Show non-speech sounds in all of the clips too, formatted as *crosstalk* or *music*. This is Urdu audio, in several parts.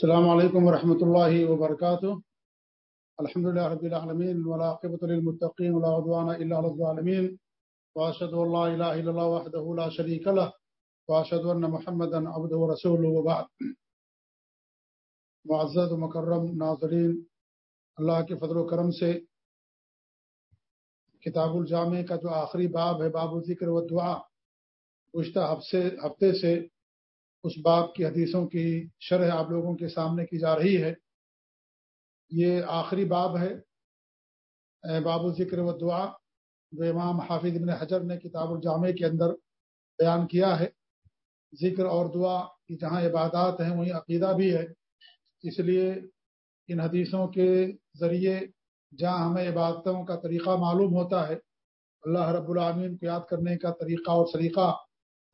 السلام علیکم ورحمۃ اللہ وبرکاتہ۔ الحمد لله رب العالمين والعاقبة للمتقين ولا عدوان إلا على الظالمين وأشهد أن لا إله إلا الله وحده لا شريك له وأشهد أن محمدا عبده ورسوله وبعد۔ معزز ومكرم ناظرین، اللہ کے فضل و کرم سے کتاب الجامع کا جو آخری باب ہے باب الذکر و دعا گزشتہ ہفتے سے اس باب کی حدیثوں کی شرح آپ لوگوں کے سامنے کی جا رہی ہے۔ یہ آخری باب ہے باب ذکر و دعا جو امام حافظ ابن حجر نے کتاب الجامع کے اندر بیان کیا ہے۔ ذکر اور دعا کی جہاں عبادات ہیں، وہیں عقیدہ بھی ہے۔ اس لیے ان حدیثوں کے ذریعے جہاں ہمیں عبادتوں کا طریقہ معلوم ہوتا ہے، اللہ رب العامین کو یاد کرنے کا طریقہ اور سلیقہ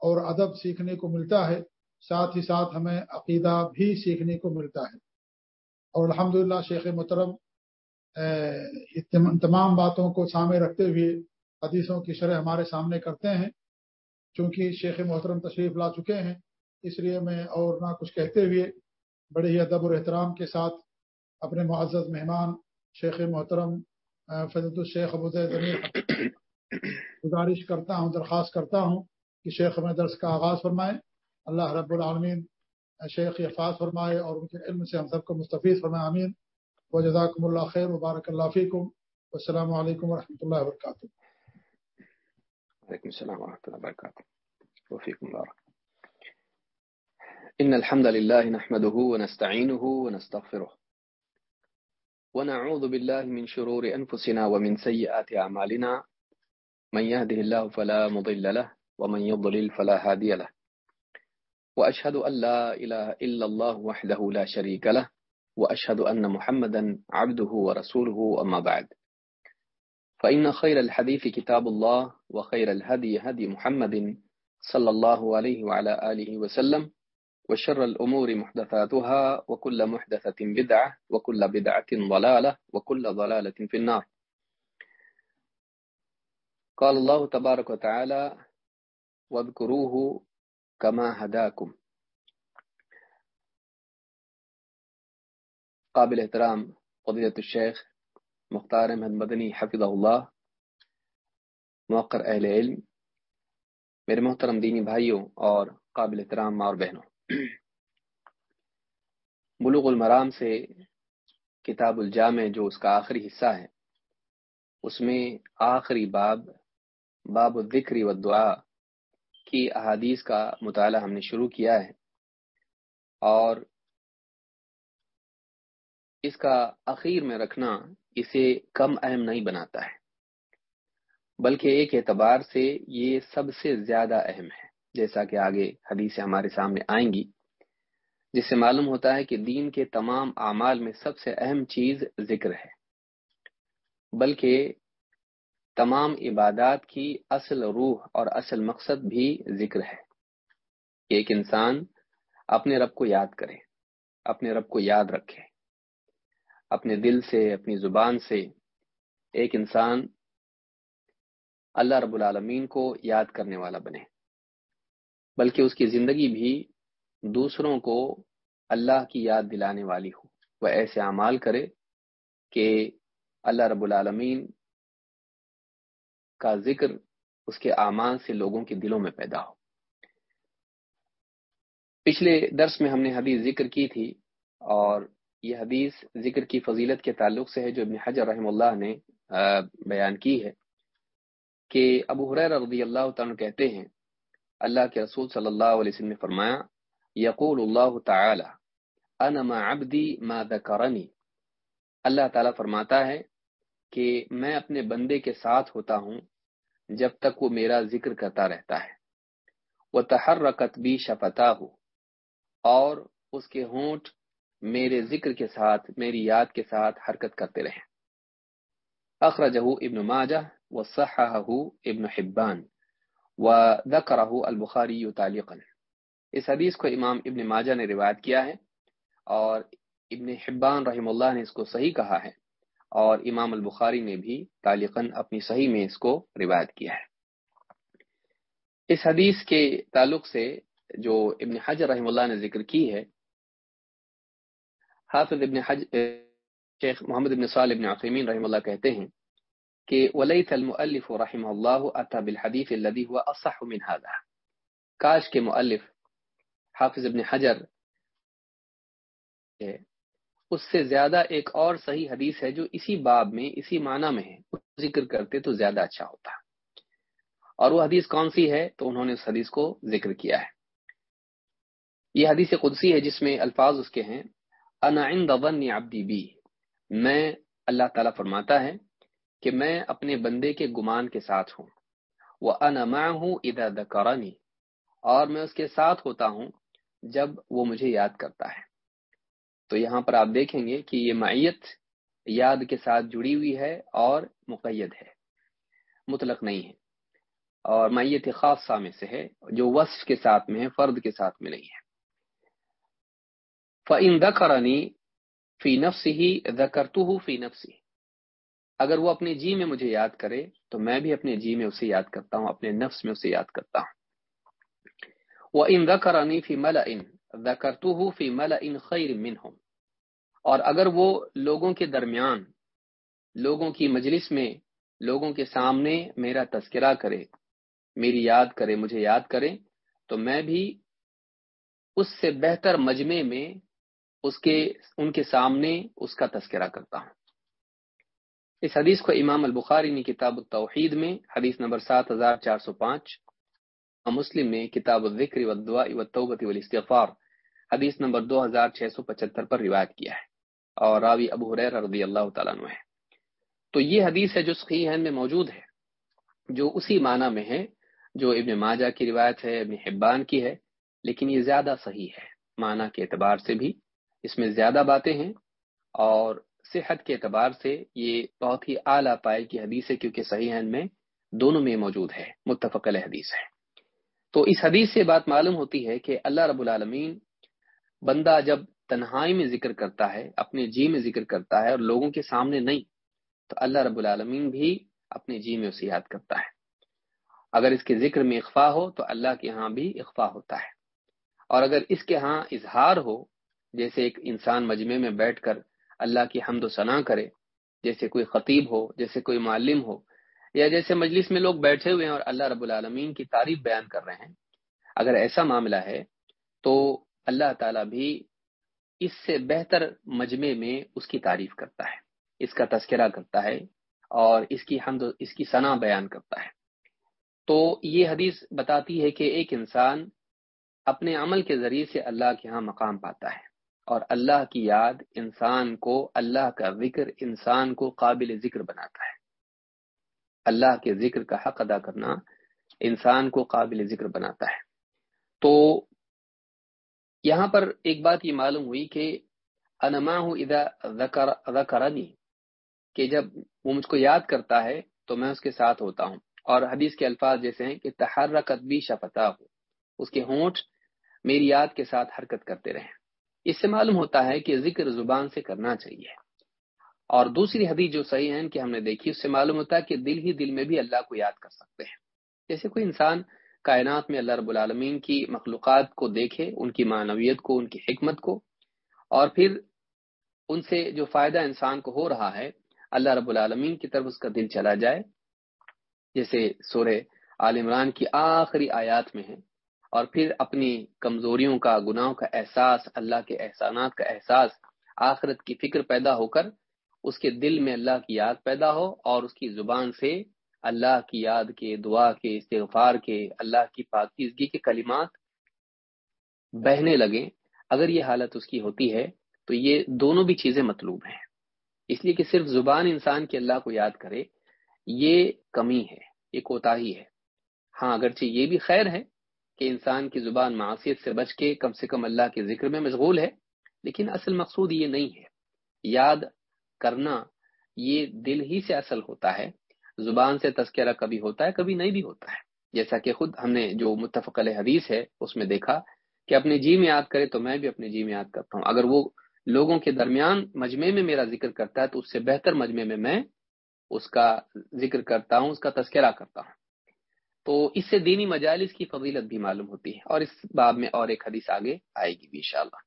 اور ادب سیکھنے کو ملتا ہے۔ ساتھ ہی ساتھ ہمیں عقیدہ بھی سیکھنے کو ملتا ہے۔ اور الحمد شیخ محترم تمام باتوں کو سامنے رکھتے ہوئے حدیثوں کی شرح ہمارے سامنے کرتے ہیں۔ چونکہ شیخ محترم تشریف لا چکے ہیں، اس لیے میں اور نہ کچھ کہتے ہوئے بڑے ہی ادب اور احترام کے ساتھ اپنے معزز مہمان شیخ محترم فضرت الشیخ ابو ضمیر گزارش کرتا ہوں، درخواست کرتا ہوں کہ شیخ میں درس کا آغاز فرمائیں اللہ رب العالمین شیخ حفاظ فرمائے اور ان کے علم سے ہم سب کو مستفیض فرمائے امین و جزاکم اللہ خیر مبارک اللہ فیکم۔ السلام علیکم ورحمۃ اللہ وبرکاتہ۔ وعلیکم السلام ورحمۃ اللہ وبرکاتہ۔ وفیکم بارک إن الحمد لله نحمده ونستعينه ونستغفره ونعوذ بالله من شرور أنفسنا ومن سيئات أعمالنا من يهده الله فلا مضل له، ومن يضلل فلا هادي له۔ وأشهد أن لا إله إلا الله وحده لا شريك له، وأشهد أن محمدا عبده ورسوله، أما بعد. فإن خير الحديث كتاب الله، وخير الهدي هدي محمد صلى الله عليه وعلى آله وسلم، وشر الأمور محدثاتها، وكل محدثة بدعة، وكل بدعة ضلالة، وكل ضلالة في النار. قال الله تبارك وتعالى واذكروه کما ہداکم۔ قابل احترام قدرت الشیخ مختار احمد مدنی حفظ اللہ موقر اہل علم، میرے محترم دینی بھائیوں اور قابل احترام ماں اور بہنوں۔ بلوغ المرام سے کتاب الجامع جو اس کا آخری حصہ ہے، اس میں آخری باب باب الذکر و دعا کی احادیث کا مطالعہ ہم نے شروع کیا ہے اور اس کا اخیر میں رکھنا اسے کم اہم نہیں بناتا ہے، بلکہ ایک اعتبار سے یہ سب سے زیادہ اہم ہے، جیسا کہ آگے حدیث ہمارے سامنے آئیں گی، جس سے معلوم ہوتا ہے کہ دین کے تمام اعمال میں سب سے اہم چیز ذکر ہے، بلکہ تمام عبادات کی اصل روح اور اصل مقصد بھی ذکر ہے۔ ایک انسان اپنے رب کو یاد کرے، اپنے رب کو یاد رکھے۔ اپنے دل سے، اپنی زبان سے ایک انسان اللہ رب العالمین کو یاد کرنے والا بنے۔ بلکہ اس کی زندگی بھی دوسروں کو اللہ کی یاد دلانے والی ہو۔ وہ ایسے اعمال کرے کہ اللہ رب العالمین کا ذکر اس کے اعمال سے لوگوں کے دلوں میں پیدا ہو۔ پچھلے درس میں ہم نے حدیث ذکر کی تھی اور یہ حدیث ذکر کی فضیلت کے تعلق سے ہے جو ابن حجر رحم اللہ نے بیان کی ہے کہ ابو حریر رضی اللہ تعالیٰ کہتے ہیں، اللہ کے رسول صلی اللہ علیہ وسلم نے فرمایا، یقول اللہ تعالی، انا ما عبدی ما ذکرنی۔ اللہ تعالیٰ فرماتا ہے کہ میں اپنے بندے کے ساتھ ہوتا ہوں جب تک وہ میرا ذکر کرتا رہتا ہے۔ وہ تحرکت بھی شفتا ہو اور اس کے ہونٹ میرے ذکر کے ساتھ، میری یاد کے ساتھ حرکت کرتے رہیں اخرجہ ابن ماجہ و صحہ ابن حبان و دکرہ البخاری تعلیقا۔ اس حدیث کو امام ابن ماجہ نے روایت کیا ہے اور ابن حبان رحم اللہ نے اس کو صحیح کہا ہے۔ اور امام البخاری نے بھی تعلیقاً اپنی صحیح میں اس کو روایت کیا ہے۔ اس حدیث کے تعلق سے جو ابن حجر رحم اللہ نے ذکر کی ہے، حافظ ابن حج، شیخ محمد ابن صالح ابن عقیمین رحم اللہ کہتے ہیں کہ ولیت المؤلف رحمہ اللہ اتا بالحدیث الذي هو اصح من هذا۔ کاش کے مؤلف حافظ ابن حجر اس سے زیادہ ایک اور صحیح حدیث ہے جو اسی باب میں، اسی معنی میں ہے۔ ذکر کرتے تو زیادہ اچھا ہوتا۔ اور وہ حدیث کون سی ہے؟ تو انہوں نے اس حدیث کو ذکر کیا ہے۔ یہ حدیث قدسی ہے جس میں الفاظ اس کے ہیں۔ انا عند ظن عبدی بی۔ میں اللہ تعالیٰ فرماتا ہے کہ میں اپنے بندے کے گمان کے ساتھ ہوں۔ وہ انما ہوں ادا دکرانی اور میں اس کے ساتھ ہوتا ہوں جب وہ مجھے یاد کرتا ہے۔ تو یہاں پر آپ دیکھیں گے کہ یہ معیت یاد کے ساتھ جڑی ہوئی ہے اور مقید ہے، مطلق نہیں ہے۔ اور معیت خاصہ میں سے ہے، جو وصف کے ساتھ میں ہے، فرد کے ساتھ میں نہیں ہے۔ فعین دکرانی فی نفس ہی دکرتو فی نفسی اگر وہ اپنے جی میں مجھے یاد کرے، تو میں بھی اپنے جی میں اسے یاد کرتا ہوں، اپنے نفس میں اسے یاد کرتا ہوں۔ وہ ان دکرانی فی مل ان فی مل خیر من اور اگر وہ لوگوں کے درمیان، لوگوں کی مجلس میں، لوگوں کے سامنے میرا تذکرہ کرے، میری یاد کرے، مجھے یاد کرے، تو میں بھی اس سے بہتر مجمع میں اس کے، ان کے سامنے اس کا تذکرہ کرتا ہوں۔ اس حدیث کو امام البخاری نے کتاب التوحید میں، حدیث نمبر سات ہزار چار سو پانچ مسلم میں کتاب الذکر والتوبت والاستغفار، حدیث نمبر دو ہزار چھ سو پچہتر پر روایت کیا ہے اور راوی ابو حریر رضی اللہ تعالیٰ عنہ ہے۔ تو یہ حدیث ہے جو صحیح میں موجود ہے، جو اسی معنی میں ہے جو ابن ماجہ کی روایت ہے، ابن حبان کی ہے، لیکن یہ زیادہ صحیح ہے۔ معنی کے اعتبار سے بھی اس میں زیادہ باتیں ہیں اور صحت کے اعتبار سے یہ بہت ہی اعلیٰ پائے کی حدیث ہے، کیونکہ صحیح میں دونوں میں موجود ہے، متفق حدیث ہے۔ تو اس حدیث سے بات معلوم ہوتی ہے کہ اللہ رب العالمین بندہ جب تنہائی میں ذکر کرتا ہے، اپنے جی میں ذکر کرتا ہے اور لوگوں کے سامنے نہیں، تو اللہ رب العالمین بھی اپنے جی میں اسے یاد کرتا ہے۔ اگر اس کے ذکر میں اخفا ہو تو اللہ کے ہاں بھی اخفا ہوتا ہے۔ اور اگر اس کے ہاں اظہار ہو، جیسے ایک انسان مجمع میں بیٹھ کر اللہ کی حمد و ثناء کرے، جیسے کوئی خطیب ہو، جیسے کوئی معلم ہو یا جیسے مجلس میں لوگ بیٹھے ہوئے ہیں اور اللہ رب العالمین کی تعریف بیان کر رہے ہیں، اگر ایسا معاملہ ہے تو اللہ تعالیٰ بھی اس سے بہتر مجمع میں اس کی تعریف کرتا ہے، اس کا تذکرہ کرتا ہے اور اس کی حمد اس کی ثنا بیان کرتا ہے۔ تو یہ حدیث بتاتی ہے کہ ایک انسان اپنے عمل کے ذریعے سے اللہ کے ہاں مقام پاتا ہے اور اللہ کی یاد انسان کو، اللہ کا ذکر انسان کو قابل ذکر بناتا ہے۔ اللہ کے ذکر کا حق ادا کرنا انسان کو قابل ذکر بناتا ہے۔ تو یہاں پر ایک بات یہ معلوم ہوئی کہ انما ہوں ادا کرنی کہ جب وہ مجھ کو یاد کرتا ہے تو میں اس کے ساتھ ہوتا ہوں۔ اور حدیث کے الفاظ جیسے ہیں کہ تحرکت بھی شفتا ہو اس کے ہونٹ میری یاد کے ساتھ حرکت کرتے رہیں۔ اس سے معلوم ہوتا ہے کہ ذکر زبان سے کرنا چاہیے۔ اور دوسری حدیث جو صحیح ہے کہ ہم نے دیکھی، اس سے معلوم ہوتا ہے کہ دل ہی دل میں بھی اللہ کو یاد کر سکتے ہیں۔ جیسے کوئی انسان کائنات میں اللہ رب العالمین کی مخلوقات کو دیکھے، ان کی معنویت کو، ان کی حکمت کو، اور پھر ان سے جو فائدہ انسان کو ہو رہا ہے، اللہ رب العالمین کی طرف اس کا دل چلا جائے۔ جیسے سورہ عال عمران کی آخری آیات میں ہے۔ اور پھر اپنی کمزوریوں کا، گناہوں کا احساس، اللہ کے احسانات کا احساس، آخرت کی فکر پیدا ہو کر اس کے دل میں اللہ کی یاد پیدا ہو اور اس کی زبان سے اللہ کی یاد کے، دعا کے، استغفار کے، اللہ کی پاکیزگی کے کلمات بہنے لگیں۔ اگر یہ حالت اس کی ہوتی ہے تو یہ دونوں بھی چیزیں مطلوب ہیں۔ اس لیے کہ صرف زبان انسان کی اللہ کو یاد کرے، یہ کمی ہے، یہ کوتا ہی ہے۔ ہاں اگرچہ یہ بھی خیر ہے کہ انسان کی زبان معاشیت سے بچ کے کم سے کم اللہ کے ذکر میں مشغول ہے، لیکن اصل مقصود یہ نہیں ہے۔ یاد کرنا یہ دل ہی سے اصل ہوتا ہے، زبان سے تذکرہ کبھی ہوتا ہے، کبھی نہیں بھی ہوتا ہے۔ جیسا کہ خود ہم نے جو متفق حدیث ہے، اس میں دیکھا کہ اپنے جی میں یاد کرے تو میں بھی اپنے جی میں یاد کرتا ہوں۔ اگر وہ لوگوں کے درمیان مجمع میں میرا ذکر کرتا ہے تو اس سے بہتر مجمع میں میں اس کا ذکر کرتا ہوں، اس کا تذکرہ کرتا ہوں۔ تو اس سے دینی مجالس کی فضیلت بھی معلوم ہوتی ہے اور اس باب میں اور ایک حدیث آگے آئے گی بھی انشاءاللہ۔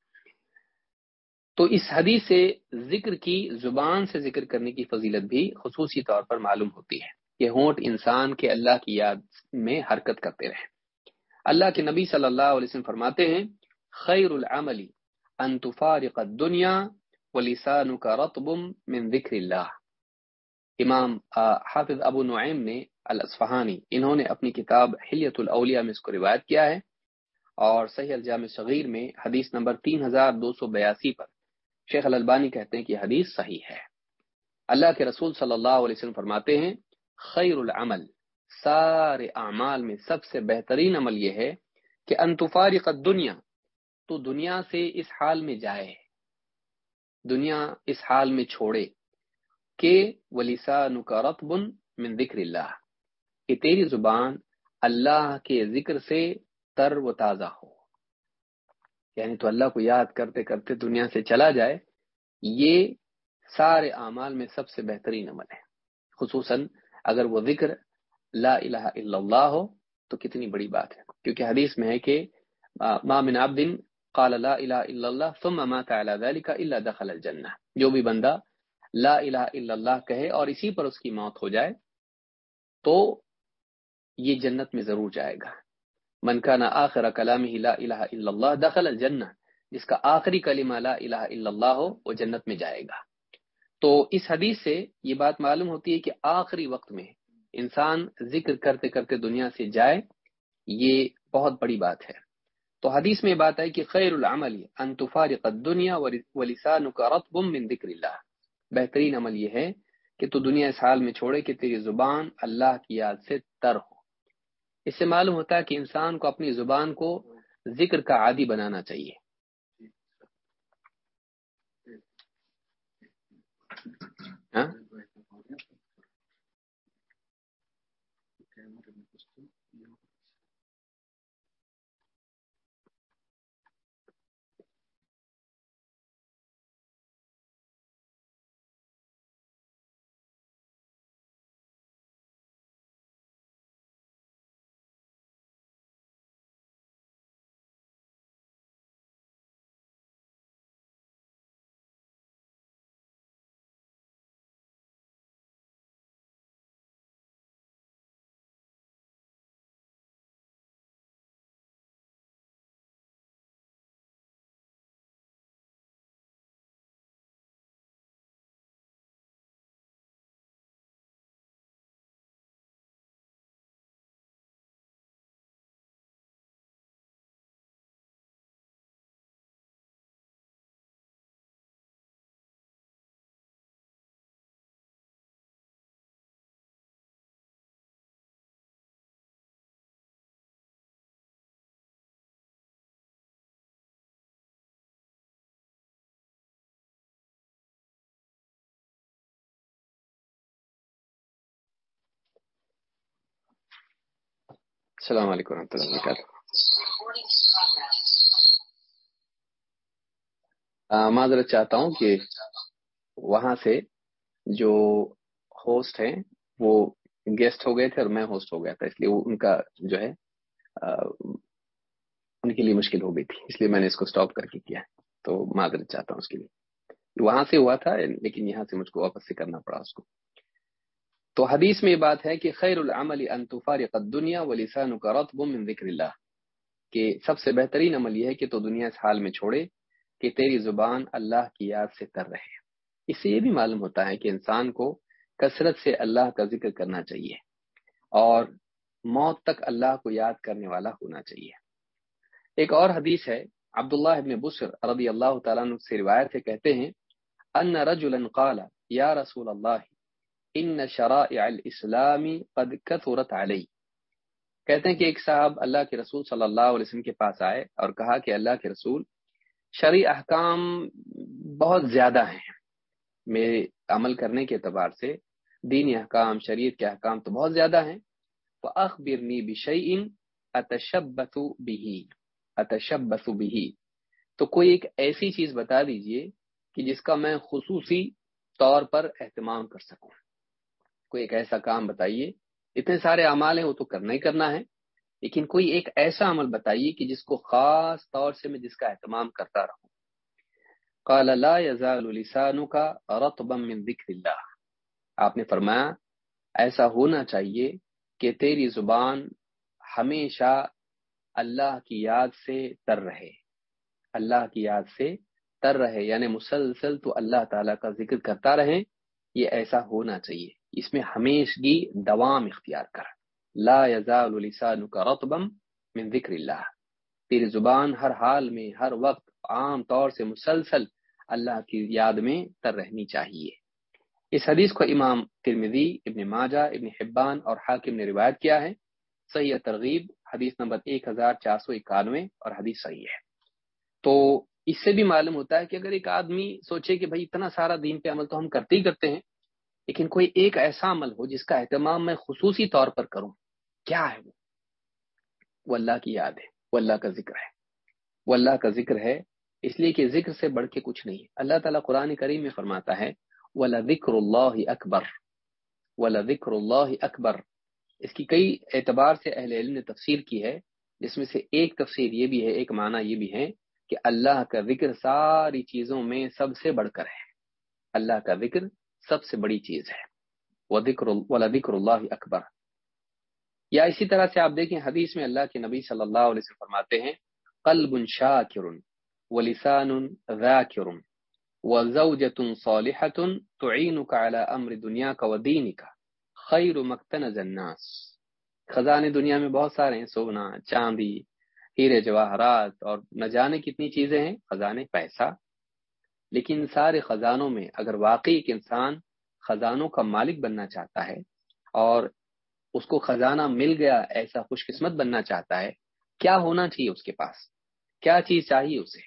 تو اس حدیث سے ذکر کی، زبان سے ذکر کرنے کی فضیلت بھی خصوصی طور پر معلوم ہوتی ہے۔ کہ ہونٹ انسان کے اللہ کی یاد میں حرکت کرتے رہے۔ اللہ کے نبی صلی اللہ علیہ وسلم فرماتے ہیں، خیر العملی ان تفارق الدنیا ولسانك رطب من ذکر اللہ۔ امام حافظ ابو نعیم نے الاسفہانی انہوں نے اپنی کتاب حلیت الاولیاء میں اس کو روایت کیا ہے اور صحیح الجامع صغیر میں حدیث نمبر تین ہزار دو سو بیاسی پر شیخ الالبانی کہتے ہیں کہ حدیث صحیح ہے۔ اللہ کے رسول صلی اللہ علیہ وسلم فرماتے ہیں، خیر العمل، سارے اعمال میں سب سے بہترین عمل یہ ہے کہ انتفارق دنیا تو دنیا سے اس حال میں جائے، دنیا اس حال میں چھوڑے کہ ولیسا نکارتبن من ذکر اللہ۔ کہ تیری زبان اللہ کے ذکر سے تر و تازہ ہو۔ یعنی تو اللہ کو یاد کرتے کرتے دنیا سے چلا جائے، یہ سارے اعمال میں سب سے بہترین عمل ہے۔ خصوصاً اگر وہ ذکر لا الہ الا اللہ ہو تو کتنی بڑی بات ہے۔ کیونکہ حدیث میں ہے کہ ما من عبد قال لا الہ الا اللہ ثم مات على ذلك الا دخل الجنہ۔ جو بھی بندہ لا الہ الا اللہ کہے اور اسی پر اس کی موت ہو جائے تو یہ جنت میں ضرور جائے گا۔ من کان آخر کلامہ لا الہ الا اللہ دخل الجنہ، جس کا آخری کلمہ لا الہ الا اللہ ہو، وہ جنت میں جائے گا۔ تو اس حدیث سے یہ بات معلوم ہوتی ہے کہ آخری وقت میں انسان ذکر کرتے کرتے دنیا سے جائے، یہ بہت بڑی بات ہے۔ تو حدیث میں بات ہے کہ خیر العمل ان تفارق الدنیا ولسانك رطب من ذکر اللہ۔ بہترین عمل یہ ہے کہ تو دنیا اس حال میں چھوڑے کہ تیری زبان اللہ کی یاد سے تر ہو۔ اس سے معلوم ہوتا ہے کہ انسان کو اپنی زبان کو ذکر کا عادی بنانا چاہیے۔ ہاں؟ السلام علیکم ورحمۃ اللہ وبرکاتہ۔ معذرت چاہتا ہوں کہ وہاں سے جو ہوسٹ ہیں، وہ گیسٹ ہو گئے تھے اور میں ہوسٹ ہو گیا تھا، اس لیے ان کا جو ہے ان کے لیے مشکل ہو گئی تھی، اس لیے میں نے اس کو اسٹاپ کر کے کیا۔ تو معذرت چاہتا ہوں اس کے لیے۔ وہاں سے ہوا تھا، لیکن یہاں سے مجھ کو واپس سے کرنا پڑا اس کو۔ تو حدیث میں یہ بات ہے کہ خیر العمل ان تفارق الدنیا ولسانك رطب من ذکر اللہ۔ کہ سب سے بہترین عمل یہ ہے کہ تو دنیا اس حال میں چھوڑے کہ تیری زبان اللہ کی یاد سے تر رہے۔ اس سے یہ بھی معلوم ہوتا ہے کہ انسان کو کثرت سے اللہ کا ذکر کرنا چاہیے اور موت تک اللہ کو یاد کرنے والا ہونا چاہیے۔ ایک اور حدیث ہے، عبداللہ ابن بسر رضی اللہ تعالیٰ عنہ سے روایت ہے، کہتے ہیں، ان رجلا قال، یا رسول اللہ ان شرائع الاسلامی قد کثرت علی کہتے ہیں کہ ایک صاحب اللہ کے رسول صلی اللہ علیہ وسلم کے پاس آئے اور کہا کہ اللہ کے رسول شرع احکام بہت زیادہ ہیں۔ میرے عمل کرنے کے اعتبار سے دینی احکام، شریعت کے احکام تو بہت زیادہ ہیں۔ فاخبرنی بشیء اتشبث به۔ اتشبث به۔ تو کوئی ایک ایسی چیز بتا دیجیے کہ جس کا میں خصوصی طور پر اہتمام کر سکوں۔ کوئی ایک ایسا کام بتائیے۔ اتنے سارے اعمال ہیں، وہ تو کرنا ہی کرنا ہے۔ لیکن کوئی ایک ایسا عمل بتائیے کہ جس کو خاص طور سے میں جس کا اہتمام کرتا رہوں۔ قال لا يزال لسانك رطبا من ذکر اللہ۔ آپ نے فرمایا، ایسا ہونا چاہیے کہ تیری زبان ہمیشہ اللہ کی یاد سے تر رہے۔ اللہ کی یاد سے تر رہے یعنی مسلسل تو اللہ تعالیٰ کا ذکر کرتا رہے، یہ ایسا ہونا چاہیے۔ اس میں ہمیشگی دوام اختیار کر۔ لا يزال لسانك رطبا من ذکر اللہ۔ تیری زبان ہر حال میں ہر وقت عام طور سے مسلسل اللہ کی یاد میں تر رہنی چاہیے۔ اس حدیث کو امام ترمذی، ابن ماجہ، ابن حبان اور حاکم نے روایت کیا ہے۔ صحیح ترغیب، حدیث نمبر ایک ہزار چار سو اکانوے اور حدیث صحیح ہے۔ تو اس سے بھی معلوم ہوتا ہے کہ اگر ایک آدمی سوچے کہ بھائی اتنا سارا دین پہ عمل تو ہم کرتے ہی کرتے ہیں لیکن کوئی ایک ایسا عمل ہو جس کا اہتمام میں خصوصی طور پر کروں، کیا ہے وہ؟ وہ اللہ کی یاد ہے، وہ اللہ کا ذکر ہے۔ وہ اللہ کا ذکر ہے، اس لیے کہ ذکر سے بڑھ کے کچھ نہیں اللہ تعالیٰ قرآن کریم میں فرماتا ہے ذکر اللہ اکبر ذکر اللہ اکبر اس کی کئی اعتبار سے اہل علم نے تفسیر کی ہے، جس میں سے ایک تفسیر یہ بھی ہے، ایک معنی یہ بھی ہے کہ اللہ کا ذکر ساری چیزوں میں سب سے بڑھ کر ہے۔ اللہ کا ذکر سب سے بڑی چیز ہے۔ وہ ذکر اللہ اکبر یا اسی طرح سے آپ دیکھیں حدیث میں اللہ کے نبی صلی اللہ علیہ وسلم فرماتے ہیں، قلب شاکر ولسان ذاکر وزوجة صالحة تعينك على امر دنياك ودينك خیر مقتنز الناس۔ خزانے دنیا میں بہت سارے ہیں، سونا، چاندی، ہیرے جواہرات اور نہ جانے کتنی چیزیں ہیں، خزانے پیسہ۔ لیکن سارے خزانوں میں اگر واقعی ایک انسان خزانوں کا مالک بننا چاہتا ہے اور اس کو خزانہ مل گیا ایسا خوش قسمت بننا چاہتا ہے، کیا ہونا چاہیے اس کے پاس؟ کیا چیز چاہیے اسے؟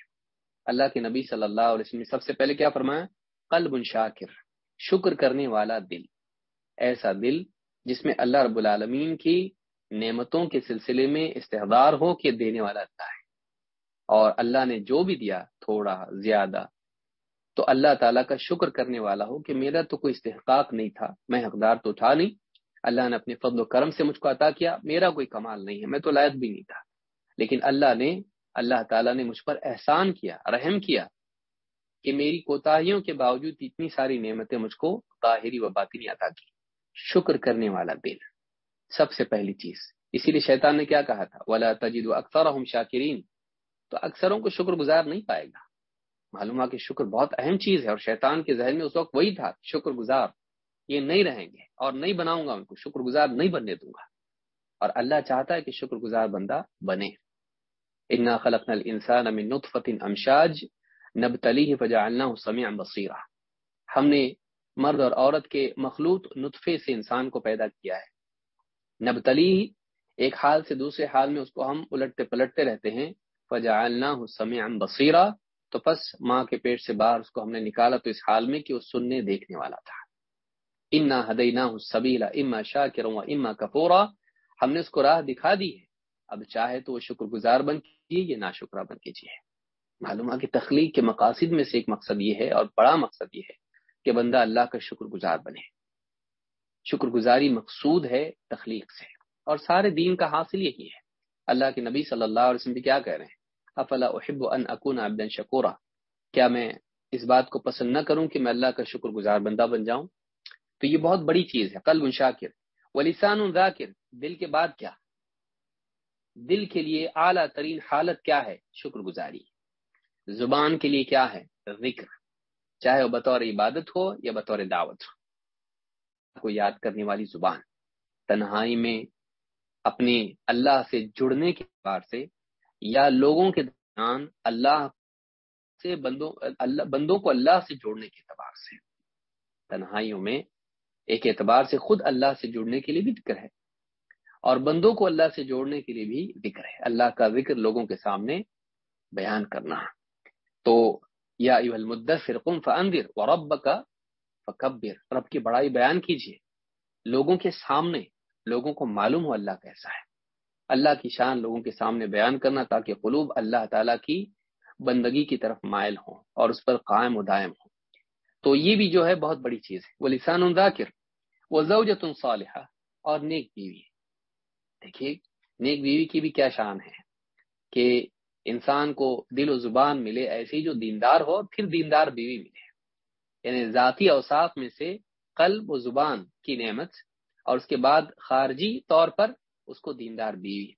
اللہ کے نبی صلی اللہ علیہ وسلم نے سب سے پہلے کیا فرمایا؟ قلب شاکر، شکر کرنے والا دل۔ ایسا دل جس میں اللہ رب العالمین کی نعمتوں کے سلسلے میں استحدار ہو کے دینے والا اللہ ہے۔ اور اللہ نے جو بھی دیا، تھوڑا، زیادہ تو اللہ تعالیٰ کا شکر کرنے والا ہو کہ میرا تو کوئی استحقاق نہیں تھا، میں حقدار تو تھا نہیں۔ اللہ نے اپنے فضل و کرم سے مجھ کو عطا کیا، میرا کوئی کمال نہیں ہے، میں تو لائق بھی نہیں تھا۔ لیکن اللہ نے، اللہ تعالیٰ نے مجھ پر احسان کیا، رحم کیا کہ میری کوتاہیوں کے باوجود اتنی ساری نعمتیں مجھ کو ظاہری و باطنی عطا کی۔ شکر کرنے والا دل سب سے پہلی چیز۔ اسی لیے شیطان نے کیا کہا تھا، ولا تجد اکثر شاکرین تو اکثروں کو شکر گزار نہیں پائے گا۔ معلوم ہے کہ شکر بہت اہم چیز ہے اور شیطان کے ذہن میں اس وقت وہی تھا، شکر گزار، یہ نہیں رہیں گے اور نہیں بناؤں گا ان کو، شکر گزار نہیں بننے دوں گا۔ اور اللہ چاہتا ہے کہ شکر گزار بندہ بنے۔ انا خلق الانسان من نطفت امشاج نبتلیہ فجعلناه سمیعا بصیرا ہم نے مرد اور عورت کے مخلوط نطفے سے انسان کو پیدا کیا ہے۔ نبتلی ایک حال سے دوسرے حال میں اس کو ہم الٹتے پلٹتے رہتے ہیں۔ فجعلناه سمیعا بصیرا تو پس ماں کے پیٹ سے باہر اس کو ہم نے نکالا تو اس حال میں کہ وہ سننے دیکھنے والا تھا۔ انا ہدینا سبیلا اما شاہ کروں اما کپورا ہم نے اس کو راہ دکھا دی ہے۔ اب چاہے تو وہ شکر گزار بن کیجیے یہ نا شکرہ بن کیجیے معلوم ہے کہ تخلیق کے مقاصد میں سے ایک مقصد یہ ہے اور بڑا مقصد یہ ہے کہ بندہ اللہ کا شکر گزار بنے۔ شکر گزاری مقصود ہے تخلیق سے۔ اور سارے دین کا حاصل یہی ہے۔ اللہ کے نبی صلی اللہ علیہ وسلم بھی کیا کہہ رہے ہیں؟ افلا احب ان اکون عبدا شکورا۔ کیا میں اس بات کو پسند نہ کروں کہ میں اللہ کا شکر گزار بندہ بن جاؤں؟ تو یہ بہت بڑی چیز ہے، قلب شاکر۔ ولیسان ذاکر، دل کے بعد کیا؟ دل کے لیے اعلیٰ ترین حالت کیا ہے؟ شکر گزاری۔ زبان کے لیے کیا ہے؟ ذکر۔ چاہے وہ بطور عبادت ہو یا بطور دعوت۔ ہو کو یاد کرنے والی زبان۔ تنہائی میں اپنے اللہ سے جڑنے کے اعتبار سے یا لوگوں کے درمیان اللہ سے بندوں، اللہ، بندوں کو اللہ سے جوڑنے کے اعتبار سے، تنہائیوں میں ایک اعتبار سے خود اللہ سے جڑنے کے لیے بھی ذکر ہے۔ اور بندوں کو اللہ سے جوڑنے کے لیے بھی ذکر ہے۔ اللہ کا ذکر لوگوں کے سامنے بیان کرنا۔ تو یا المدثر قم فانذر وربک فکبر۔ رب کی بڑائی بیان کیجیے۔ لوگوں کے سامنے لوگوں کو معلوم ہو اللہ کیسا ہے۔ اللہ کی شان لوگوں کے سامنے بیان کرنا تاکہ قلوب اللہ تعالیٰ کی بندگی کی طرف مائل ہوں اور اس پر قائم و دائم ہوں۔ تو یہ بھی جو ہے بہت بڑی چیز ہے۔ وہ لسان ذاکر، وہ زوجت صالحہ اور نیک بیوی دیکھیے، نیک بیوی کی بھی کیا شان ہے کہ انسان کو دل و زبان ملے ایسی جو دیندار ہو، پھر دیندار بیوی ملے۔ یعنی ذاتی اوصاف میں سے قلب و زبان کی نعمت اور اس کے بعد خارجی طور پر اس کو دیندار بیوی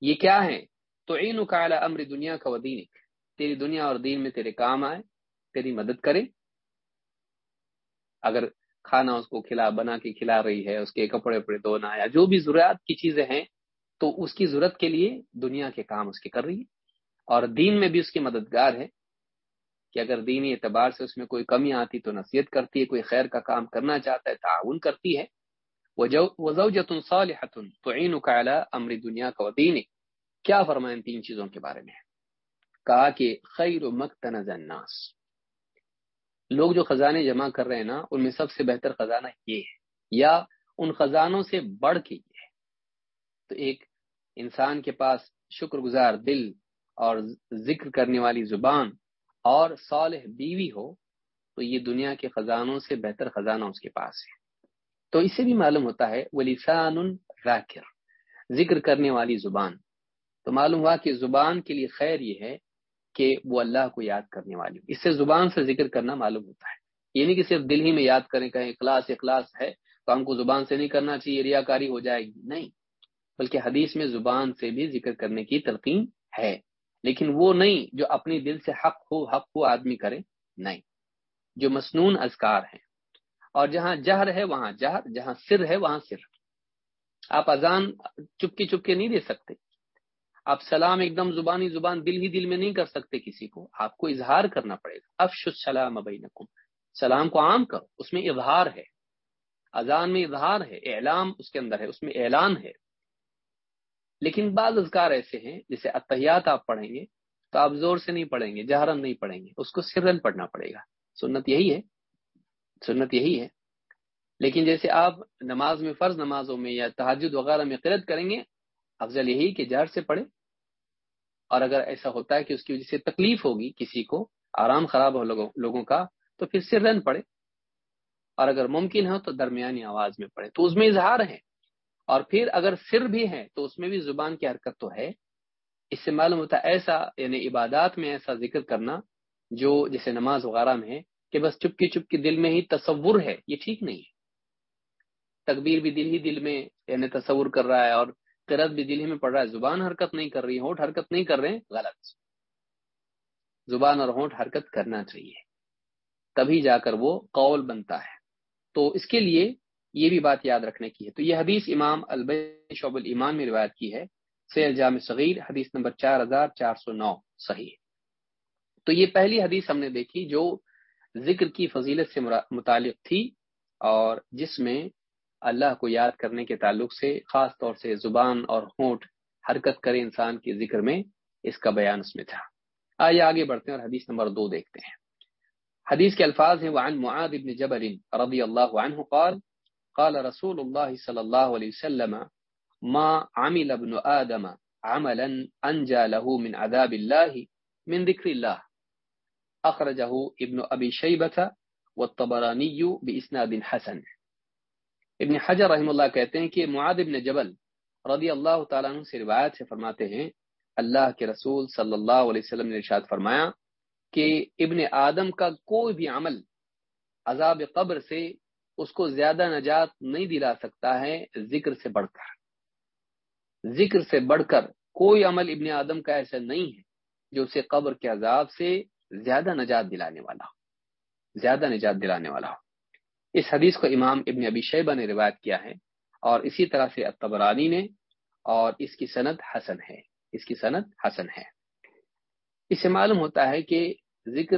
یہ کیا ہے؟ تو عین امر دنیا کا ودینک تیری دنیا اور دین میں تیرے کام آئے، تیری مدد کرے۔ اگر کھانا اس کو کھلا، بنا کے کھلا رہی ہے، اس کے کپڑے وپڑے دھونا یا جو بھی ضروریات کی چیزیں ہیں، تو اس کی ضرورت کے لیے دنیا کے کام اس کے کر رہی ہے۔ اور دین میں بھی اس کی مددگار ہے کہ اگر دینی اعتبار سے اس میں کوئی کمی آتی تو نصیحت کرتی ہے، کوئی خیر کا کام کرنا چاہتا ہے، تعاون کرتی ہے۔ امر دنیا کا دین کیا فرمائیں تین چیزوں کے بارے میں؟ کہا کہ خیر و الناس. لوگ جو خزانے جمع کر رہے ہیں نا، ان میں سب سے بہتر خزانہ یہ ہے، یا ان خزانوں سے بڑھ کے یہ ہے. تو ایک انسان کے پاس شکر گزار دل اور ذکر کرنے والی زبان اور صالح بیوی ہو، تو یہ دنیا کے خزانوں سے بہتر خزانہ اس کے پاس ہے. تو اس سے بھی معلوم ہوتا ہے وہ لسان ذکر کرنے والی زبان۔ تو معلوم ہوا کہ زبان کے لیے خیر یہ ہے کہ وہ اللہ کو یاد کرنے والی اس سے زبان سے ذکر کرنا معلوم ہوتا ہے۔ یہ نہیں کہ صرف دل ہی میں یاد کریں، کہیں اخلاص اخلاص ہے تو ہم کو زبان سے نہیں کرنا چاہیے ریا کاری ہو جائے گی۔ نہیں، بلکہ حدیث میں زبان سے بھی ذکر کرنے کی تلقین ہے۔ لیکن وہ نہیں جو اپنی دل سے حق ہو حق ہو آدمی کرے۔ نہیں، جو مسنون اذکار ہیں۔ اور جہاں جہر ہے وہاں جہر، جہاں سر ہے وہاں سر۔ آپ اذان چپکی چپکے نہیں دے سکتے۔ آپ سلام ایک دم زبانی زبان دل ہی دل میں نہیں کر سکتے کسی کو۔ آپ کو اظہار کرنا پڑے گا۔ افش السلام بینکم۔ سلام کو عام کرو، اس میں اظہار ہے۔ اذان میں اظہار ہے، اعلام اس کے اندر ہے، اس میں اعلان ہے۔ لیکن بعض اذکار ایسے ہیں، جیسے اتحیات آپ پڑھیں گے تو آپ زور سے نہیں پڑھیں گے، جہرن نہیں پڑھیں گے، اس کو سرن پڑھنا پڑے گا۔ سنت یہی ہے۔ سنت یہی ہے۔ لیکن جیسے آپ نماز میں، فرض نمازوں میں یا تحجد وغیرہ میں قرد کریں گے، افضل یہی کہ جہر سے پڑھے اور اگر ایسا ہوتا ہے کہ اس کی وجہ سے تکلیف ہوگی کسی کو، آرام خراب ہو لوگوں کا، تو پھر سرن پڑھے اور اگر ممکن ہو تو درمیانی آواز میں پڑھے تو اس میں اظہار ہے۔ اور پھر اگر سر بھی ہے تو اس میں بھی زبان کی حرکت تو ہے۔ اس سے معلوم ہوتا ہے ایسا یعنی عبادات میں ایسا ذکر کرنا جو جیسے نماز وغیرہ میں ہے کہ بس چپکی چپکی دل میں ہی تصور ہے، یہ ٹھیک نہیں ہے۔ تکبیر بھی دل ہی دل میں یعنی تصور کر رہا ہے اور قرت بھی دل ہی میں پڑھ رہا ہے۔ زبان حرکت نہیں کر رہی، ہونٹ حرکت نہیں کر رہے، غلط۔ زبان اور ہونٹ حرکت کرنا چاہیے۔ تبھی جا کر وہ قول بنتا ہے۔ تو اس کے لیے یہ بھی بات یاد رکھنے کی ہے۔ تو یہ حدیث امام الب شعب المان میں روایت کی ہے۔ سیل جامع صغیر، حدیث نمبر چار ہزار چار سو نو، صحیح تو یہ پہلی حدیث ہم نے دیکھی جو ذکر کی فضیلت سے متعلق تھی اور جس میں اللہ کو یاد کرنے کے تعلق سے خاص طور سے زبان اور ہونٹ حرکت کرے انسان کے ذکر میں اس کا بیان اس میں تھا۔ آئیے آگے بڑھتے ہیں اور حدیث نمبر دو دیکھتے ہیں۔ حدیث کے الفاظ ہیں، وعن معاذ بن جبل رضی اللہ عنہ قال قال رسول الله صلى الله عليه وسلم، ما عمل ابن آدم عملا أنجى له من عذاب الله من ذكر الله أخرجه ابن أبي شيبة والطبراني بإسناد حسن. ابن حجر رحم اللہ کہتے ہیں کہ معاد ابن جبل رضی اللہ تعالیٰ عنہ سے روایت سے فرماتے ہیں، اللہ کے رسول صلی اللہ علیہ وسلم نے ارشاد فرمایا کہ ابن آدم کا کوئی بھی عمل عذاب قبر سے اس کو زیادہ نجات نہیں دلا سکتا ہے، ذکر سے بڑھ کر۔ ذکر سے بڑھ کر کوئی عمل ابن آدم کا ایسا نہیں ہے جو اسے قبر کے عذاب سے زیادہ نجات دلانے والا ہو زیادہ نجات دلانے والا ہو اس حدیث کو امام ابن ابی شیبہ نے روایت کیا ہے اور اسی طرح سے اتبرانی نے اور اس کی صنعت حسن ہے، اس کی صنعت حسن ہے۔ اس سے معلوم ہوتا ہے کہ ذکر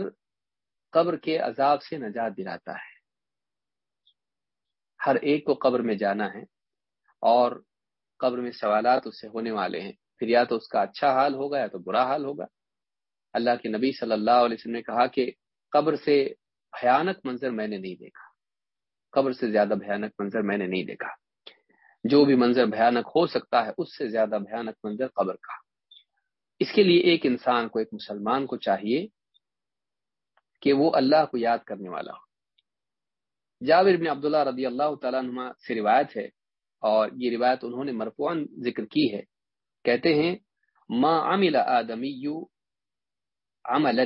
قبر کے عذاب سے نجات دلاتا ہے۔ ہر ایک کو قبر میں جانا ہے اور قبر میں سوالات اس سے ہونے والے ہیں۔ پھر یا تو اس کا اچھا حال ہوگا یا تو برا حال ہوگا۔ اللہ کے نبی صلی اللہ علیہ وسلم نے کہا کہ قبر سے بھیانک منظر میں نے نہیں دیکھا۔ قبر سے زیادہ بھیانک منظر میں نے نہیں دیکھا۔ جو بھی منظر بھیانک ہو سکتا ہے، اس سے زیادہ بھیانک منظر قبر کا۔ اس کے لیے ایک انسان کو، ایک مسلمان کو چاہیے کہ وہ اللہ کو یاد کرنے والا ہو۔ جابر بن عبداللہ رضی اللہ تعالیٰ نما سے روایت ہے اور یہ روایت انہوں نے مرفوعاً ذکر کی ہے۔ کہتے ہیں، ما عمل آدمی عملا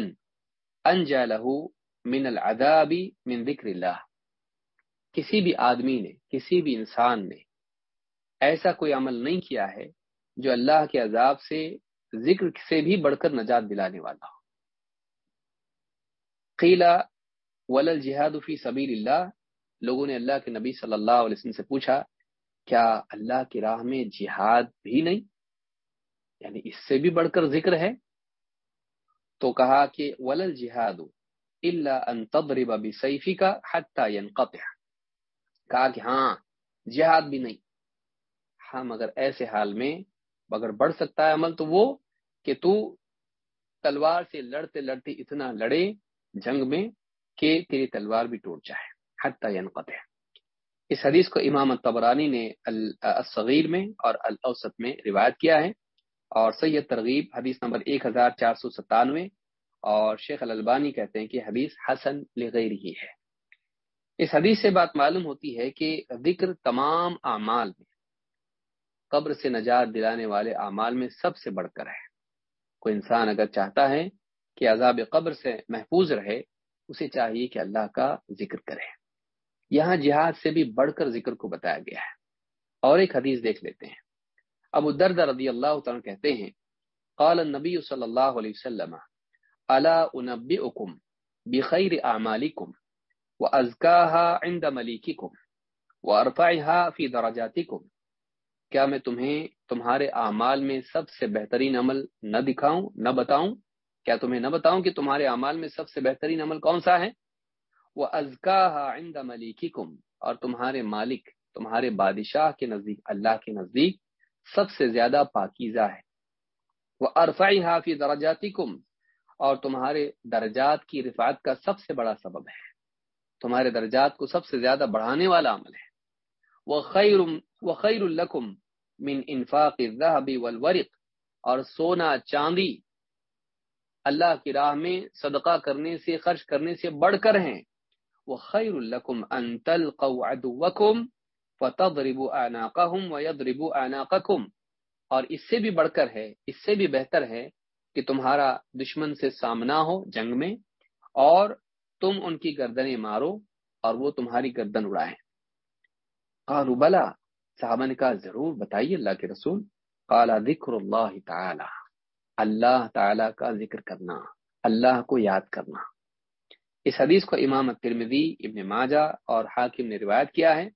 انجا له من العذاب من ذکر اللہ۔ کسی بھی آدمی نے، کسی بھی انسان نے ایسا کوئی عمل نہیں کیا ہے جو اللہ کے عذاب سے، ذکر سے بھی بڑھ کر نجات دلانے والا ہو۔ قیلا ولل جہاد فی سبیل اللہ۔ لوگوں نے اللہ کے نبی صلی اللہ علیہ وسلم سے پوچھا، کیا اللہ کی راہ میں جہاد بھی نہیں؟ یعنی اس سے بھی بڑھ کر ذکر ہے؟ تو کہا کہ ولل جہاد اللہ ان تضرب بسیفی کا حتی ينقطع۔ کہا کہ ہاں جہاد بھی نہیں۔ ہاں مگر ایسے حال میں اگر بڑھ سکتا ہے عمل تو وہ کہ تو تلوار سے لڑتے لڑتے اتنا لڑے جنگ میں کہ تیری تلوار بھی ٹوٹ جائے۔ حتی ينقطع۔ اس حدیث کو امام الطبرانی نے الصغیر میں اور الاوسط میں روایت کیا ہے۔ اور سید ترغیب، حدیث نمبر ایک ہزار چار سو ستانوے، اور شیخ الالبانی کہتے ہیں کہ حدیث حسن لغیر ہی ہے۔ اس حدیث سے بات معلوم ہوتی ہے کہ ذکر تمام اعمال میں، قبر سے نجات دلانے والے اعمال میں سب سے بڑھ کر ہے۔ کوئی انسان اگر چاہتا ہے کہ عذاب قبر سے محفوظ رہے، اسے چاہیے کہ اللہ کا ذکر کرے۔ یہاں جہاد سے بھی بڑھ کر ذکر کو بتایا گیا ہے۔ اور ایک حدیث دیکھ لیتے ہیں۔ ابو درد رضی اللہ تعالیٰ کہتے ہیں، قال النبی صلی اللہ علیہ وسلم، الا انبئکم بخیر اعمالکم وازکاها عند ملیککم وارفعها فی درجاتکم۔ کیا میں تمہیں تمہارے اعمال میں سب سے بہترین عمل نہ دکھاؤں، نہ بتاؤں؟ کیا تمہیں نہ بتاؤں کہ تمہارے اعمال میں سب سے بہترین عمل کون سا ہے؟ وہ ازکا عند ملیککم اور تمہارے مالک، تمہارے بادشاہ کے نزدیک، اللہ کے نزدیک سب سے زیادہ پاکیزہ ہے۔ وہ عرفائی حافی درجاتی کم اور تمہارے درجات کی رفعت کا سب سے بڑا سبب ہے۔ تمہارے درجات کو سب سے زیادہ بڑھانے والا عمل ہے۔ وہ خیر و خیر القم من انفاق الذهب والورق، اور سونا چاندی اللہ کی راہ میں صدقہ کرنے سے، خرچ کرنے سے بڑھ کر ہیں۔ وہ خیر القم ان تلقوا عدوکم فتضربوا اعناقهم ويضربوا اعناقكم اور اس سے بھی بڑھ کر ہے، اس سے بھی بہتر ہے کہ تمہارا دشمن سے سامنا ہو جنگ میں، اور تم ان کی گردنیں مارو اور وہ تمہاری گردن اڑائیں۔ قالوا، بلا، صحابہ نے کہا، ضرور بتائیے اللہ کے رسول۔ قال، ذکر اللہ تعالی۔ اللہ تعالی کا ذکر کرنا، اللہ کو یاد کرنا۔ اس حدیث کو امام ترمذی ابن ماجہ اور حاکم نے روایت کیا ہے۔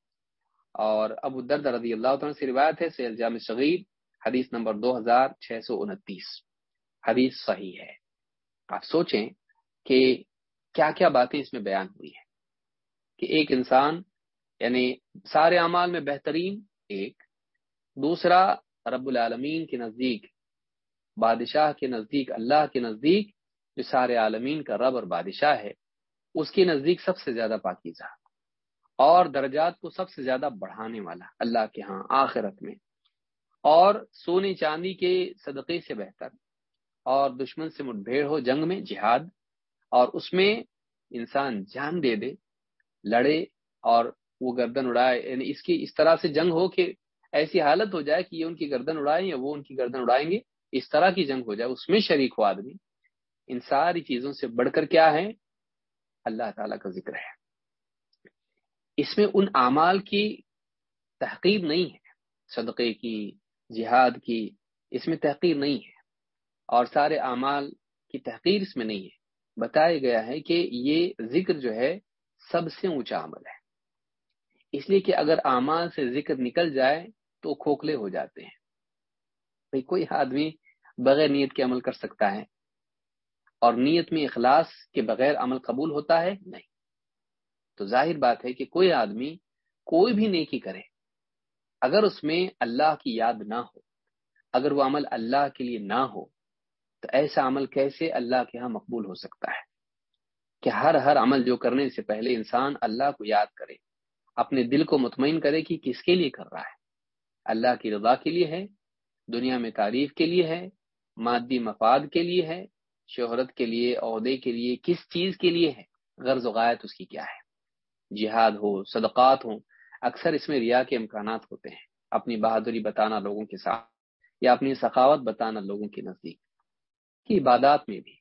اور ابو درد رضی اللہ تعالیٰ سے روایت ہے، سیل جامع صغیر، حدیث نمبر دو ہزار چھ سو انتیس۔ حدیث صحیح ہے۔ آپ سوچیں کہ کیا کیا باتیں اس میں بیان ہوئی ہیں۔ کہ ایک انسان یعنی سارے اعمال میں بہترین ایک، دوسرا رب العالمین کے نزدیک، بادشاہ کے نزدیک، اللہ کے نزدیک، جو سارے عالمین کا رب اور بادشاہ ہے، اس کے نزدیک سب سے زیادہ پاکیزہ۔ اور درجات کو سب سے زیادہ بڑھانے والا اللہ کے ہاں آخرت میں۔ اور سونے چاندی کے صدقے سے بہتر۔ اور دشمن سے مٹبھیڑ ہو جنگ میں جہاد۔ اور اس میں انسان جان دے دے، لڑے اور وہ گردن اڑائے۔ یعنی اس کی اس طرح سے جنگ ہو کہ ایسی حالت ہو جائے کہ یہ ان کی گردن اڑائیں یا وہ ان کی گردن اڑائیں گے۔ اس طرح کی جنگ ہو جائے، اس میں شریک ہو آدمی۔ ان ساری چیزوں سے بڑھ کر کیا ہے؟ اللہ تعالیٰ کا ذکر ہے۔ اس میں ان اعمال کی تحقیر نہیں ہے۔ صدقے کی، جہاد کی، اس میں تحقیر نہیں ہے۔ اور سارے اعمال کی تحقیر اس میں نہیں ہے۔ بتایا گیا ہے کہ یہ ذکر جو ہے سب سے اونچا عمل ہے۔ اس لیے کہ اگر اعمال سے ذکر نکل جائے تو کھوکھلے ہو جاتے ہیں۔ بھئی کوئی آدمی بغیر نیت کے عمل کر سکتا ہے اور نیت میں اخلاص کے بغیر عمل قبول ہوتا ہے؟ نہیں۔ تو ظاہر بات ہے کہ کوئی آدمی کوئی بھی نیکی کرے، اگر اس میں اللہ کی یاد نہ ہو، اگر وہ عمل اللہ کے لیے نہ ہو، تو ایسا عمل کیسے اللہ کے ہاں مقبول ہو سکتا ہے؟ کہ ہر ہر عمل جو کرنے سے پہلے انسان اللہ کو یاد کرے، اپنے دل کو مطمئن کرے کہ کس کے لیے کر رہا ہے؟ اللہ کی رضا کے لیے ہے، دنیا میں تعریف کے لیے ہے، مادی مفاد کے لیے ہے، شہرت کے لیے، عہدے کے لیے، کس چیز کے لیے ہے؟ غرض و غایت اس کی کیا ہے؟ جہاد ہو، صدقات ہوں، اکثر اس میں ریا کے امکانات ہوتے ہیں۔ اپنی بہادری بتانا لوگوں کے ساتھ، یا اپنی سخاوت بتانا لوگوں کے نزدیک۔ کی عبادات میں بھی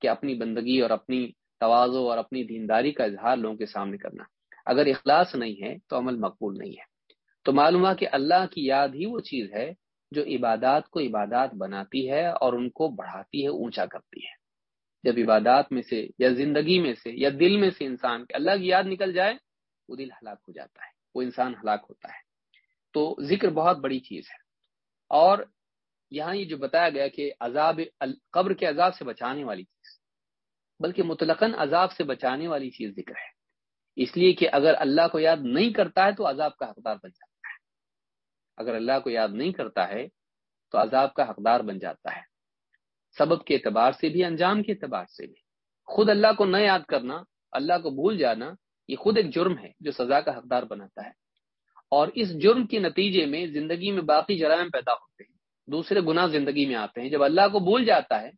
کہ اپنی بندگی اور اپنی توازو اور اپنی دینداری کا اظہار لوگوں کے سامنے کرنا۔ اگر اخلاص نہیں ہے تو عمل مقبول نہیں ہے۔ تو معلوم ہوا کہ اللہ کی یاد ہی وہ چیز ہے جو عبادات کو عبادات بناتی ہے اور ان کو بڑھاتی ہے، اونچا کرتی ہے۔ جب عبادات میں سے یا زندگی میں سے یا دل میں سے انسان کے اللہ کی یاد نکل جائے، وہ دل ہلاک ہو جاتا ہے، وہ انسان ہلاک ہوتا ہے۔ تو ذکر بہت بڑی چیز ہے۔ اور یہاں یہ جو بتایا گیا کہ عذاب قبر کے عذاب سے بچانے والی چیز، بلکہ مطلقاً عذاب سے بچانے والی چیز ذکر ہے۔ اس لیے کہ اگر اللہ کو یاد نہیں کرتا ہے تو عذاب کا حقدار بن جاتا ہے۔ اگر اللہ کو یاد نہیں کرتا ہے تو عذاب کا حقدار بن جاتا ہے۔ سبب کے اعتبار سے بھی، انجام کے اعتبار سے بھی۔ خود اللہ کو نہ یاد کرنا، اللہ کو بھول جانا، یہ خود ایک جرم ہے جو سزا کا حقدار بناتا ہے۔ اور اس جرم کے نتیجے میں زندگی میں باقی جرائم پیدا ہوتے ہیں۔ دوسرے گناہ زندگی میں آتے ہیں۔ جب اللہ کو بھول جاتا ہے،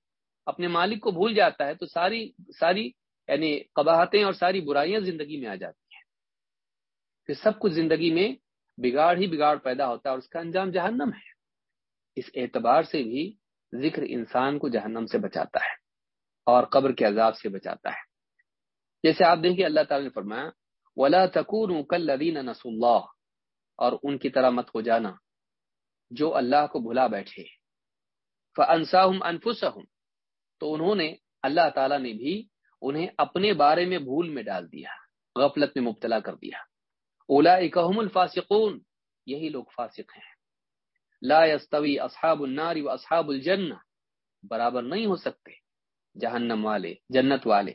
اپنے مالک کو بھول جاتا ہے، تو ساری ساری یعنی قباہتیں اور ساری برائیاں زندگی میں آ جاتی ہیں۔ پھر سب کچھ زندگی میں بگاڑ ہی بگاڑ پیدا ہوتا ہے اور اس کا انجام جہنم ہے۔ اس اعتبار سے بھی ذکر انسان کو جہنم سے بچاتا ہے اور قبر کے عذاب سے بچاتا ہے۔ جیسے آپ دیکھیں اللہ تعالی نے فرمایا، ولا تکون کلین نس اللہ اور ان کی طرح مت ہو جانا، جو اللہ کو بھلا بیٹھے۔ فانساہم انفسہم تو انہوں نے، اللہ تعالی نے بھی انہیں اپنے بارے میں بھول میں ڈال دیا، غفلت میں مبتلا کر دیا۔ اولئکہم الفاسقون۔ یہی لوگ فاسق ہیں۔ لا يستوي اصحاب النار و اصحاب الجنہ۔ برابر نہیں ہو سکتے۔ جہنم والے، جنت والے۔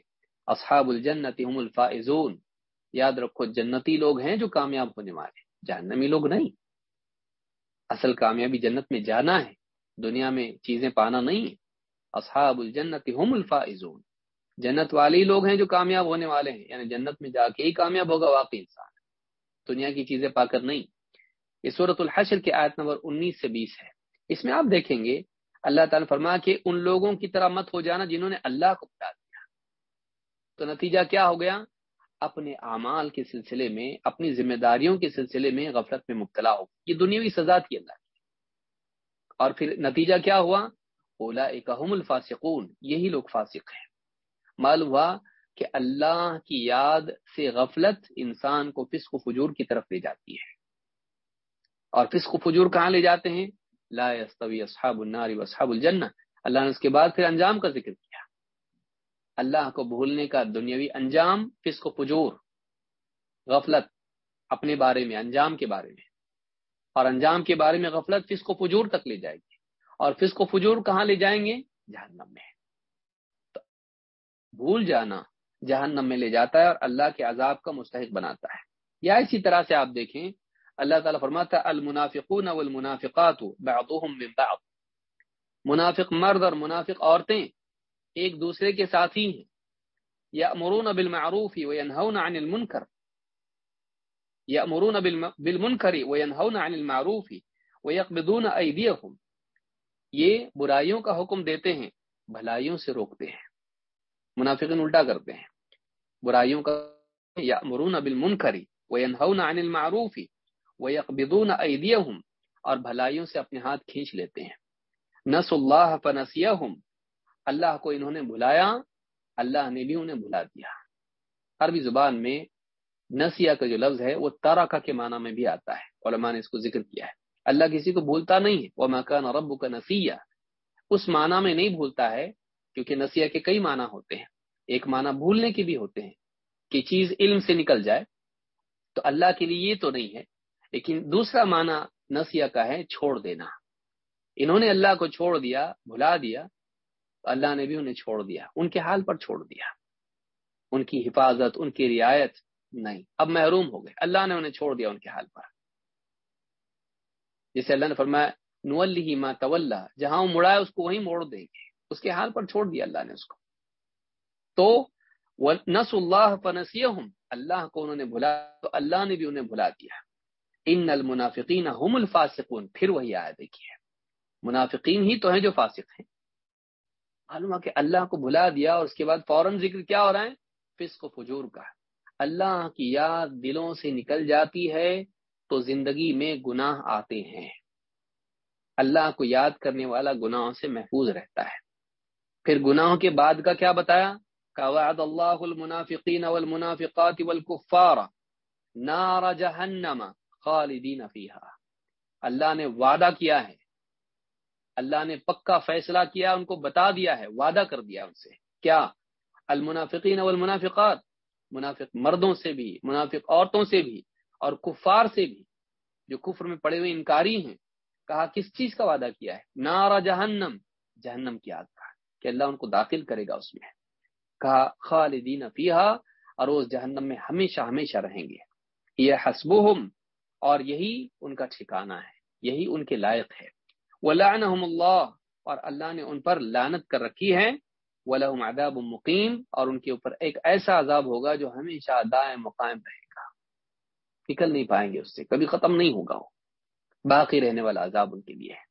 اصحاب الجنت هم الفائزون۔ یاد رکھو، جنتی لوگ ہیں جو کامیاب ہونے والے۔ جہنمی لوگ نہیں۔ اصل کامیابی جنت میں جانا ہے۔ دنیا میں چیزیں پانا نہیں ہے اصحاب الجنت هم الفائزون۔ جنت والے لوگ ہیں جو کامیاب ہونے والے ہیں۔ یعنی جنت میں جا کے ہی کامیاب ہوگا واقعی انسان۔ دنیا کی چیزیں پا کر نہیں۔ یہ صورت الحشر کی آیت نمبر انیس سے بیس ہے۔ اس میں آپ دیکھیں گے، اللہ تعالیٰ فرما کہ ان لوگوں کی طرح مت ہو جانا جنہوں نے اللہ کو بتا دیا۔ تو نتیجہ کیا ہو گیا؟ اپنے اعمال کے سلسلے میں، اپنی ذمہ داریوں کے سلسلے میں غفلت میں مبتلا ہو۔ یہ دنیاوی سزا تھی اللہ کی۔ اور پھر نتیجہ کیا ہوا؟ اولا اکم الفاسقون، یہی لوگ فاسق ہیں۔ معلوم ہوا کہ اللہ کی یاد سے غفلت انسان کو فسق و فجور کی طرف لے جاتی ہے۔ اور فسق و فجور کہاں لے جاتے ہیں؟ لا يستوي اصحاب النار واصحاب الجنہ۔ اللہ نے اس کے بعد پھر انجام کا ذکر کیا۔ اللہ کو بھولنے کا دنیاوی انجام فسق و فجور غفلت اپنے بارے میں، انجام کے بارے میں۔ اور انجام کے بارے میں غفلت فسق و فجور تک لے جائے گی۔ اور فسق و فجور کہاں لے جائیں گے؟ جہنم میں۔ تو بھول جانا، جہنم میں لے جاتا ہے اور اللہ کے عذاب کا مستحق بناتا ہے۔ یا اسی طرح سے آپ دیکھیں اللہ تعالیٰ فرماتا المنافقون والمنافقات بعضهم من بعض. منافق مرد اور منافق عورتیں ایک دوسرے کے ساتھی ہیں. یامرون بالمعروف وینهون عن المنکر. یامرون بالمنکر وینهون عن المعروف ويقبضون ایدیهم یہ برائیوں کا حکم دیتے ہیں، بھلائیوں سے روکتے ہیں. منافقین الٹا کرتے ہیں. برائیوں کا یامرون بالمنکر وینهون عن المعروف وَيَقْبِضُونَ أَيْدِيَهُمْ، اور بھلائیوں سے اپنے ہاتھ کھینچ لیتے ہیں۔ نس اللہ فنسیہم اللہ کو انہوں نے بھلایا، اللہ نے بھی انہیں بھلا دیا۔ عربی زبان میں نسیہ کا جو لفظ ہے، وہ تارکا کے معنی میں بھی آتا ہے۔ علماء نے اس کو ذکر کیا ہے۔ اللہ کسی کو بھولتا نہیں ہے۔ وہ مکان رب کا نسیہ اس معنی میں نہیں بھولتا ہے، کیونکہ نسیہ کے کئی معنی ہوتے ہیں۔ ایک معنی بھولنے کے بھی ہوتے ہیں کہ چیز علم سے نکل جائے، تو اللہ کے لیے یہ تو نہیں ہے۔ لیکن دوسرا معنی نسیہ کا ہے چھوڑ دینا۔ انہوں نے اللہ کو چھوڑ دیا، بھلا دیا اللہ نے بھی انہیں چھوڑ دیا۔ ان کے حال پر چھوڑ دیا۔ ان کی حفاظت، ان کی رعایت نہیں۔ اب محروم ہو گئے۔ اللہ نے انہیں چھوڑ دیا ان کے حال پر۔ جسے اللہ نے فرمایا نولی ما طول جہاں وہ مڑا ہے، اس کو وہیں موڑ دیں گے۔ اس کے حال پر چھوڑ دیا اللہ نے اس کو۔ تو نس اللہ فنسیہم اللہ کو انہوں نے بھلا، تو اللہ نے بھی انہیں بھلا دیا۔ ان المنافقین هم الفاسقون۔ پھر وہی آیا دیکھیے۔ منافقین ہی تو ہیں جو فاسق ہیں۔ معلوم کہ اللہ کو بھلا دیا اور اس کے بعد فوراً ذکر کیا ہو رہا ہے؟ فسق و فجور کا۔ اللہ کی یاد دلوں سے نکل جاتی ہے تو زندگی میں گناہ آتے ہیں۔ اللہ کو یاد کرنے والا گناہوں سے محفوظ رہتا ہے۔ پھر گناہوں کے بعد کا کیا بتایا؟ قواعد اللہ المنافقین والمنافقات والکفار، نار جہنم۔ خالدین فیہا۔ اللہ نے وعدہ کیا ہے۔ اللہ نے پکا فیصلہ کیا، ان کو بتا دیا ہے، وعدہ کر دیا ان سے۔ کیا؟ المنافقین والمنافقات۔ منافق مردوں سے بھی، منافق عورتوں سے بھی اور کفار سے بھی۔ جو کفر میں پڑے ہوئے انکاری ہیں، کہا کس چیز کا وعدہ کیا ہے؟ نارا جہنم۔ جہنم کی آگ کا، کہ اللہ ان کو داخل کرے گا اس میں۔ کہا خالدین فیہا اور اس جہنم میں ہمیشہ ہمیشہ رہیں گے۔ یہ حسبہم اور یہی ان کا ٹھکانہ ہے، یہی ان کے لائق ہے۔ وَلَعْنَهُمُ اللَّهُ، اور اللہ نے ان پر لعنت کر رکھی ہے۔ وَلَهُمْ عَذَابٌ مُقِيم، اور ان کے اوپر ایک ایسا عذاب ہوگا جو ہمیشہ دائم مقائم رہے گا۔ نکل نہیں پائیں گے اس سے، کبھی ختم نہیں ہوگا وہ۔ باقی رہنے والا عذاب ان کے لیے ہے۔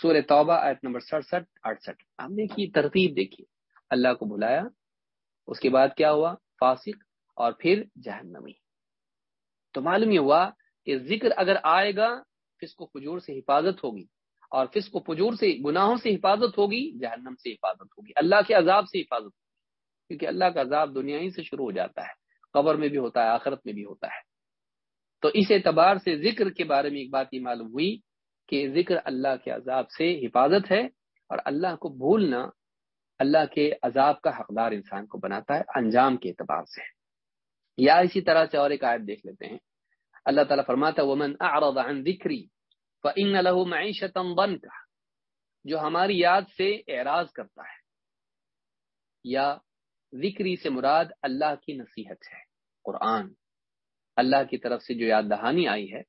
سورہ توبہ، آیت نمبر سڑسٹھ اڑسٹھ آپ دیکھیے، ترتیب دیکھیے۔ اللہ کو بلایا، اس کے بعد کیا ہوا؟ فاسق اور پھر جہنمی۔ تو معلوم یہ ہوا کہ ذکر اگر آئے گا، فسق و فجور سے حفاظت ہوگی اور فسق و فجور سے، گناہوں سے حفاظت ہوگی، جہنم سے حفاظت ہوگی، اللہ کے عذاب سے حفاظت ہوگی، کیونکہ اللہ کا عذاب دنیا ہی سے شروع ہو جاتا ہے، قبر میں بھی ہوتا ہے، آخرت میں بھی ہوتا ہے۔ تو اس اعتبار سے ذکر کے بارے میں ایک بات یہ معلوم ہوئی کہ ذکر اللہ کے عذاب سے حفاظت ہے اور اللہ کو بھولنا اللہ کے عذاب کا حقدار انسان کو بناتا ہے، انجام کے اعتبار سے۔ یا اسی طرح سے اور ایک آیت دیکھ لیتے ہیں۔ اللہ تعالیٰ فرماتا ومن اعرض عن ذکری فإن له معیشتا ضنکا جو ہماری یاد سے اعراض کرتا ہے، یا ذکری سے مراد اللہ کی نصیحت ہے، قرآن۔ اللہ کی طرف سے جو یاد دہانی آئی ہے،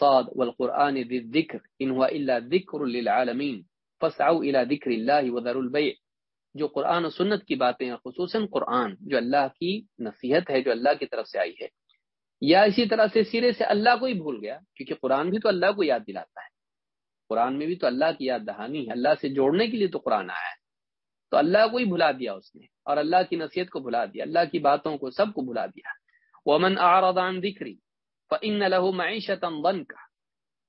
صاد والقرآن ذی الذکر ان هو الا ذکر للعالمین فسعوا الى ذکر اللہ وذروا البیع۔ جو قرآن و سنت کی باتیں ہیں، خصوصاً قرآن، جو اللہ کی نصیحت ہے، جو اللہ کی طرف سے آئی ہے۔ یا اسی طرح سے سرے سے اللہ کو ہی بھول گیا، کیونکہ قرآن بھی تو اللہ کو یاد دلاتا ہے۔ قرآن میں بھی تو اللہ کی یاد دہانی ہے۔ اللہ سے جوڑنے کے لیے تو قرآن آیا ہے۔ تو اللہ کو ہی بھلا دیا اس نے، اور اللہ کی نصیحت کو بھلا دیا، اللہ کی باتوں کو سب کو بھلا دیا۔ ومن اعرض عن ذکری فان له معیشتا ضنکا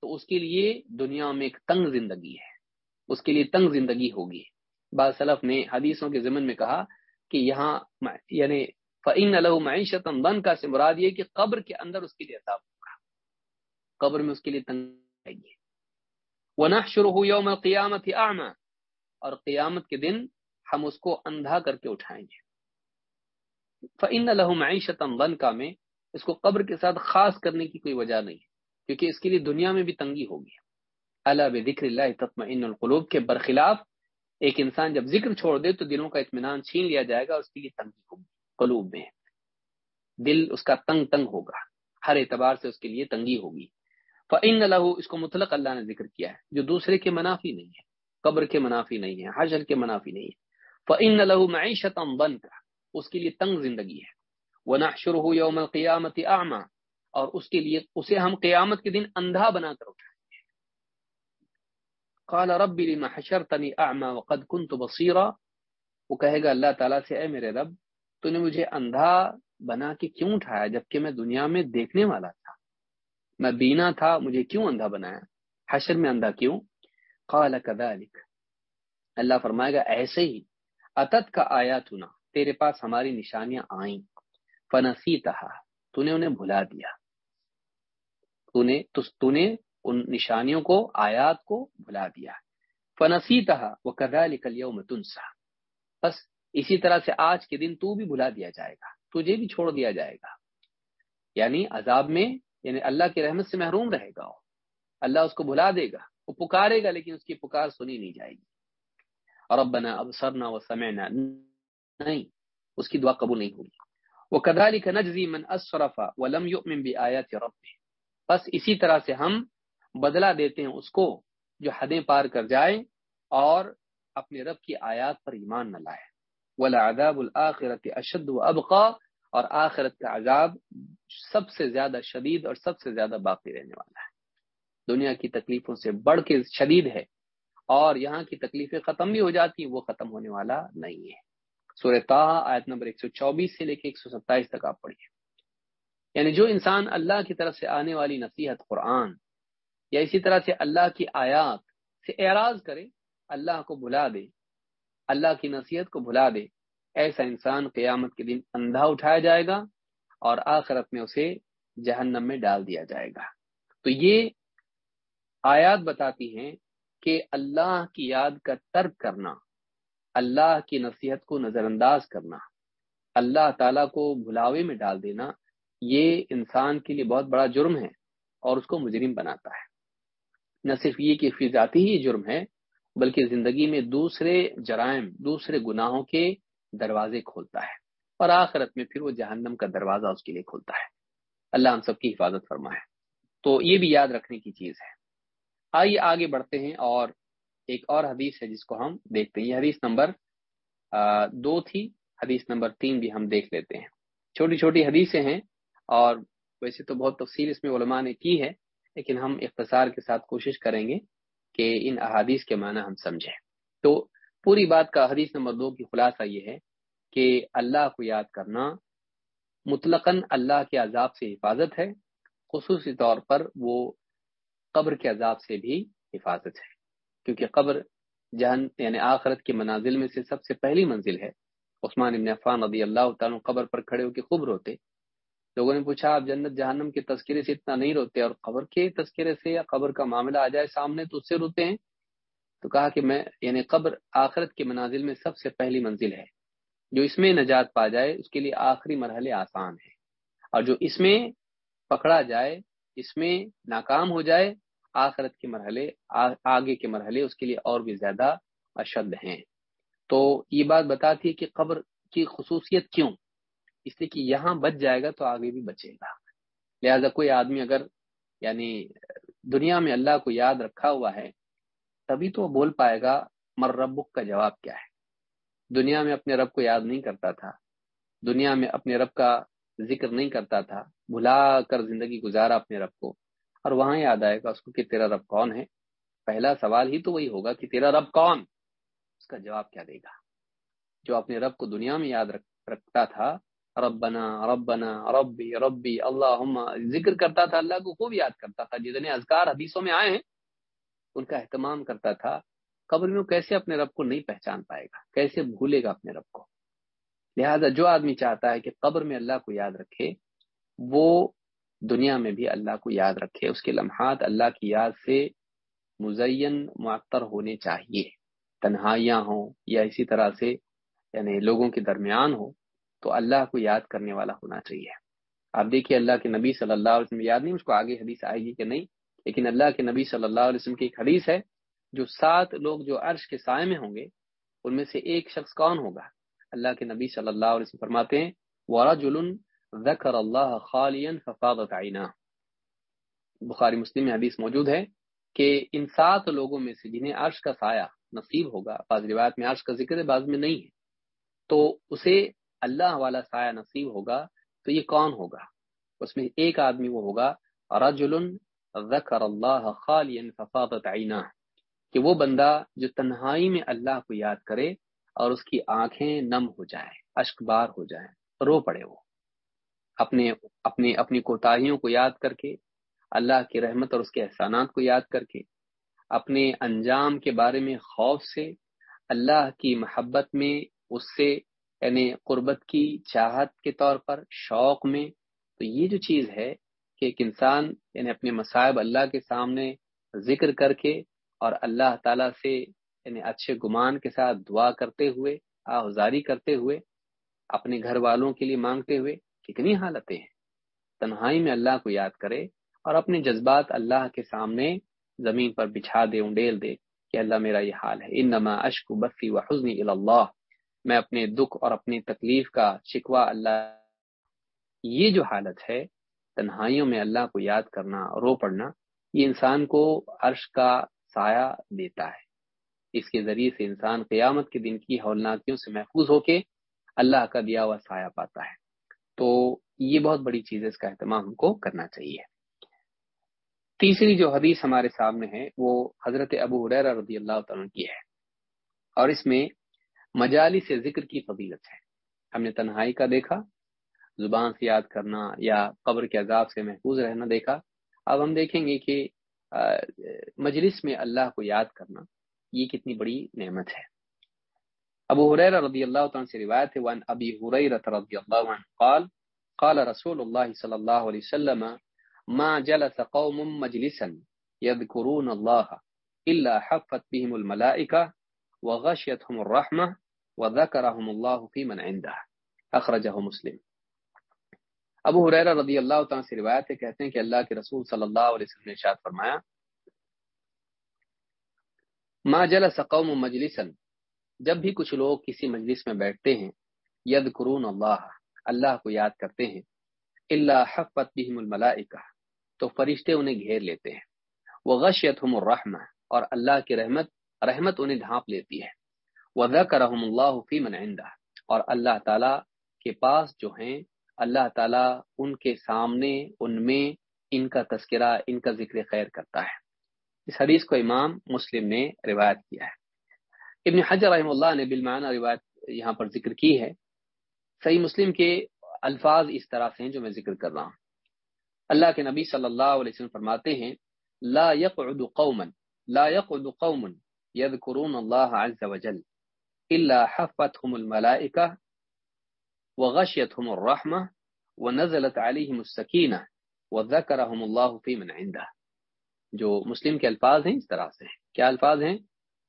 تو اس کے لیے دنیا میں ایک تنگ زندگی ہے۔ اس کے لیے تنگ زندگی ہوگی۔ بعض سلف نے حدیثوں کے ضمن میں کہا کہ یہاں یعنی فعین الح معیشت بن کا سے مراد یہ کہ قبر کے اندر اس کے لیے عذاب ہوگا۔ قبر میں اس کے لیے تنگ آئے گی وہ نہ شروع ہو یوم قیامت اور قیامت کے دن ہم اس کو اندھا کر کے اٹھائیں گے۔ فعین الح معیشت بن کا میں اس کو قبر کے ساتھ خاص کرنے کی کوئی وجہ نہیں کیونکہ اس کے لیے دنیا میں بھی تنگی ہوگی۔ اللہ بکر اللہ تطمئن القلوب۔ کے برخلاف ایک انسان جب ذکر چھوڑ دے تو دلوں کا اطمینان چھین لیا جائے گا اس کے لیے تنگی ہوگی۔ قلوب میں دل اس کا تنگ تنگ ہوگا۔ ہر اعتبار سے اس کے لیے تنگی ہوگی۔ فعن اللہ اس کو مطلق اللہ نے ذکر کیا ہے، جو دوسرے کے منافی نہیں ہے، قبر کے منافی نہیں ہے حجر کے منافی نہیں ہے۔ فعن اللہ معیشت بن کا اس کے لیے تنگ زندگی ہے۔ وہ نہ شروع ہو یوم قیامت اعما اور اس کے لیے، اسے ہم قیامت کے دن اندھا بنا کر اٹھائیں گے۔ قال رب لما حشرتني اعما وقد كنت بصيرا۔ وہ کہے گا، اللہ تعالیٰ سے، اے میرے رب تو نے مجھے اندھا بنا کے کیوں اٹھایا جبکہ میں دنیا میں دیکھنے والا تھا؟ میں بینا تھا، مجھے کیوں اندھا بنایا؟ حشر میں اندھا کیوں؟ قال كذلك اللہ فرمائے گا، ایسے ہی، اتت کا آیا تنا تیرے پاس ہماری نشانیاں آئیں۔ فنسی تہا تو نے انہیں بھلا دیا۔ تو نے تو نے ان نشانیوں کو، آیات کو بھلا دیا۔ فنسی تہا وہ کدا لکل یوم بس اسی طرح سے آج کے دن تو بھی بھلا دیا جائے گا، تجھے بھی چھوڑ دیا جائے گا۔ یعنی عذاب میں یعنی اللہ کی رحمت سے محروم رہے گا۔ اللہ اس کو بھلا دے گا، وہ پکارے گا، لیکن اس کی پکار سنی نہیں جائے گی۔ اور اب بنا اب سرنا و سمعنا نہیں، اس کی دعا قبول نہیں ہوگی۔ وہ کدالی کا نجزی من اصرفا ولم یؤمن بآیات رب بس اسی طرح سے ہم بدلا دیتے ہیں اس کو جو حدیں پار کر جائے اور اپنے رب کی آیات پر ایمان نہ لائے۔ ولاداب الآخرت اشد و ابقا اور آخرت کا عذاب سب سے زیادہ شدید اور سب سے زیادہ باقی رہنے والا ہے۔ دنیا کی تکلیفوں سے بڑھ کے شدید ہے اور یہاں کی تکلیفیں ختم بھی ہو جاتی، وہ ختم ہونے والا نہیں ہے۔ سورہ آیت نمبر 124 سے لے کے 127 تک آپ پڑھیے۔ یعنی جو انسان اللہ کی طرف سے آنے والی نصیحت قرآن یا اسی طرح سے اللہ کی آیات سے اعراض کرے، اللہ کو بھلا دے اللہ کی نصیحت کو بھلا دے۔ ایسا انسان قیامت کے دن اندھا اٹھایا جائے گا اور آخرت میں اسے جہنم میں ڈال دیا جائے گا۔ تو یہ آیات بتاتی ہیں کہ اللہ کی یاد کا ترک کرنا، اللہ کی نصیحت کو نظر انداز کرنا، اللہ تعالیٰ کو بھلاوے میں ڈال دینا، یہ انسان کے لیے بہت بڑا جرم ہے اور اس کو مجرم بناتا ہے۔ نہ صرف یہ کہ فی ذاتی ہی جرم ہے بلکہ زندگی میں دوسرے جرائم، دوسرے گناہوں کے دروازے کھولتا ہے اور آخرت میں پھر وہ جہنم کا دروازہ اس کے لیے کھولتا ہے۔ اللہ ہم سب کی حفاظت فرمائے۔ تو یہ بھی یاد رکھنے کی چیز ہے۔ آئیے آگے بڑھتے ہیں اور ایک اور حدیث ہے جس کو ہم دیکھتے ہیں۔ یہ حدیث نمبر دو تھی۔ حدیث نمبر تین بھی ہم دیکھ لیتے ہیں۔ چھوٹی چھوٹی حدیثیں ہیں اور ویسے تو بہت تفصیل اس میں علماء نے کی ہے، لیکن ہم اختصار کے ساتھ کوشش کریں گے۔ کہ ان احادیث کے معنی ہم سمجھیں۔ تو پوری بات کا حدیث نمبر دو کی خلاصہ یہ ہے کہ اللہ کو یاد کرنا مطلقاً اللہ کے عذاب سے حفاظت ہے، خصوصی طور پر وہ قبر کے عذاب سے بھی حفاظت ہے۔ کیونکہ قبر جہن یعنی آخرت کی منازل میں سے سب سے پہلی منزل ہے۔ عثمان ابن عفان رضی اللہ تعالیٰ قبر پر کھڑے ہو کے خوب روتے۔ لوگوں نے پوچھا، آپ جنت جہنم کے تذکرے سے اتنا نہیں روتے اور قبر کے تذکرے سے یا قبر کا معاملہ آ جائے سامنے تو اس سے روتے ہیں؟ تو کہا کہ میں یعنی قبر آخرت کے منازل میں سب سے پہلی منزل ہے۔ جو اس میں نجات پا جائے، اس کے لیے آخری مرحلے آسان ہے اور جو اس میں پکڑا جائے، اس میں ناکام ہو جائے، آخرت کے مرحلے آگے کے مرحلے اس کے لیے اور بھی زیادہ اشد ہیں۔ تو یہ بات بتاتی ہے کہ قبر کی خصوصیت کیوں؟ اس لیے کہ یہاں بچ جائے گا تو آگے بھی بچے گا۔ لہذا کوئی آدمی اگر یعنی دنیا میں اللہ کو یاد رکھا ہوا ہے، تبھی تو وہ بول پائے گا، مر ربک کا جواب کیا ہے؟ دنیا میں اپنے رب کو یاد نہیں کرتا تھا، دنیا میں اپنے رب کا ذکر نہیں کرتا تھا، بھلا کر زندگی گزارا اپنے رب کو۔ اور وہاں یاد آئے گا اس کو کہ تیرا رب کون ہے؟ پہلا سوال ہی تو وہی ہوگا کہ تیرا رب کون؟ اس کا جواب کیا دے گا؟ جو اپنے رب کو دنیا میں یاد رکھتا تھا ربنا ربنا، ربی ربی اللہ ذکر کرتا تھا اللہ کو، خوب یاد کرتا تھا۔ جتنے اذکار حدیثوں میں آئے ہیں، ان کا اہتمام کرتا تھا۔ قبر میں کیسے اپنے رب کو نہیں پہچان پائے گا؟ کیسے بھولے گا اپنے رب کو؟ لہذا جو آدمی چاہتا ہے کہ قبر میں اللہ کو یاد رکھے، وہ دنیا میں بھی اللہ کو یاد رکھے۔ اس کے لمحات اللہ کی یاد سے مزین، معطر ہونے چاہیے۔ تنہائیاں ہوں یا اسی طرح سے یعنی لوگوں کے درمیان ہو تو اللہ کو یاد کرنے والا ہونا چاہیے۔ آپ دیکھیے اللہ کے نبی صلی اللہ علیہ وسلم، یاد نہیں، اس کو آگے حدیث آئے گی کہ نہیں، لیکن اللہ کے نبی صلی اللہ علیہ وسلم کی ایک حدیث ہے جو سات لوگ جو عرش کے سائے میں ہوں گے، ان میں سے ایک شخص کون ہوگا؟ اللہ کے نبی صلی اللہ علیہ وسلم فرماتے ہیں ذکر اللہ خالین ففاضت عینا بخاری مسلم میں حدیث موجود ہے کہ ان سات لوگوں میں سے جنہیں عرش کا سایہ نصیب ہوگا، بعض روایت میں عرش کا ذکر بعض میں نہیں ہے۔ تو اسے اللہ والا سایہ نصیب ہوگا تو یہ کون ہوگا؟ اس میں ایک آدمی وہ ہوگا رجل ذکر اللہ خالین ففاضت کہ وہ بندہ جو تنہائی میں اللہ کو یاد کرے اور اس کی آنکھیں نم ہو جائیں، اشک بار ہو جائیں، رو پڑے وہ۔ اپنے اپنی اپنی کوتاہیوں کو یاد کر کے، اللہ کی رحمت اور اس کے احسانات کو یاد کر کے، اپنے انجام کے بارے میں خوف سے، اللہ کی محبت میں اس سے یعنی قربت کی چاہت کے طور پر، شوق میں، تو یہ جو چیز ہے کہ ایک انسان یعنی اپنے مصائب اللہ کے سامنے ذکر کر کے اور اللہ تعالیٰ سے یعنی اچھے گمان کے ساتھ دعا کرتے ہوئے آہذاری کرتے ہوئے، اپنے گھر والوں کے لیے مانگتے ہوئے کتنی حالتیں ہیں۔ تنہائی میں اللہ کو یاد کرے اور اپنے جذبات اللہ کے سامنے زمین پر بچھا دے، انڈیل دے کہ اللہ میرا یہ حال ہے۔ انما اشک بسی و حسنی اللہ۔ میں اپنے دکھ اور اپنی تکلیف کا شکوہ اللہ یہ جو حالت ہے، تنہائیوں میں اللہ کو یاد کرنا، رو پڑنا، یہ انسان کو عرش کا سایہ دیتا ہے۔ اس کے ذریعے سے انسان قیامت کے دن کی ہولناکیوں سے محفوظ ہو کے اللہ کا دیا ہوا سایہ پاتا ہے۔ تو یہ بہت بڑی چیز ہے، اس کا اہتمام ہم کو کرنا چاہیے۔ تیسری جو حدیث ہمارے سامنے ہے، وہ حضرت ابو حریر رضی اللہ تعالیٰ کی ہے۔ اور اس میں مجالی سے ذکر کی فضیلت ہے۔ ہم نے تنہائی کا دیکھا، زبان سے یاد کرنا یا قبر کے عذاب سے محفوظ رہنا دیکھا۔ اب ہم دیکھیں گے کہ مجلس میں اللہ کو یاد کرنا یہ کتنی بڑی نعمت ہے۔ ابو حریر رضی اللہ عنہ سے روایت ہے وان ابی حریرہ رضی اللہ عنہ قال قال رسول اللہ صلی اللہ علیہ وسلم، ما جلس قوم مجلسا يذكرون الله الا حفت بهم الملائکہ وغشیتهم الرحمہ وذکرهم اللہ فی من عنده. اخرجہ مسلم. ابو حریرہ رضی اللہ تعالیٰ سے روایت ہے کہتے ہیں کہ اللہ کے رسول صلی اللہ علیہ وسلم نے ارشاد فرمایا، ما جلس قوم مجلسا، جب بھی کچھ لوگ کسی مجلس میں بیٹھتے ہیں ید قرون اللہ اللہ کو یاد کرتے ہیں اللہ حفت بہم الملائکہ، تو فرشتے انہیں گھیر لیتے ہیں۔ وہ غشیتہم الرحمہ، اور اللہ کی رحمت رحمت انہیں ڈھانپ لیتی ہے۔ وذکرہم اللہ فی من عندہ اور اللہ تعالی کے پاس جو ہیں، اللہ تعالیٰ ان کے سامنے، ان میں ان کا تذکرہ، ان کا ذکر خیر کرتا ہے۔ اس حدیث کو امام مسلم نے روایت کیا ہے۔ ابن حجر رحم اللہ نے بالمعنی روایت یہاں پر ذکر کی ہے۔ صحیح مسلم کے الفاظ اس طرح سے ہیں جو میں ذکر کر رہا ہوں۔ اللہ کے نبی صلی اللہ علیہ وسلم فرماتے ہیں، لا يقعد قوما، لا يقعد قوم يذكرون الله عز وجل. الا حفتهم الملائكه وغشيتهم الرحمه ونزلت عليهم السكينه وذكرهم الله في من عنده. جو مسلم کے الفاظ ہیں اس طرح سے. ہیں کیا الفاظ ہیں؟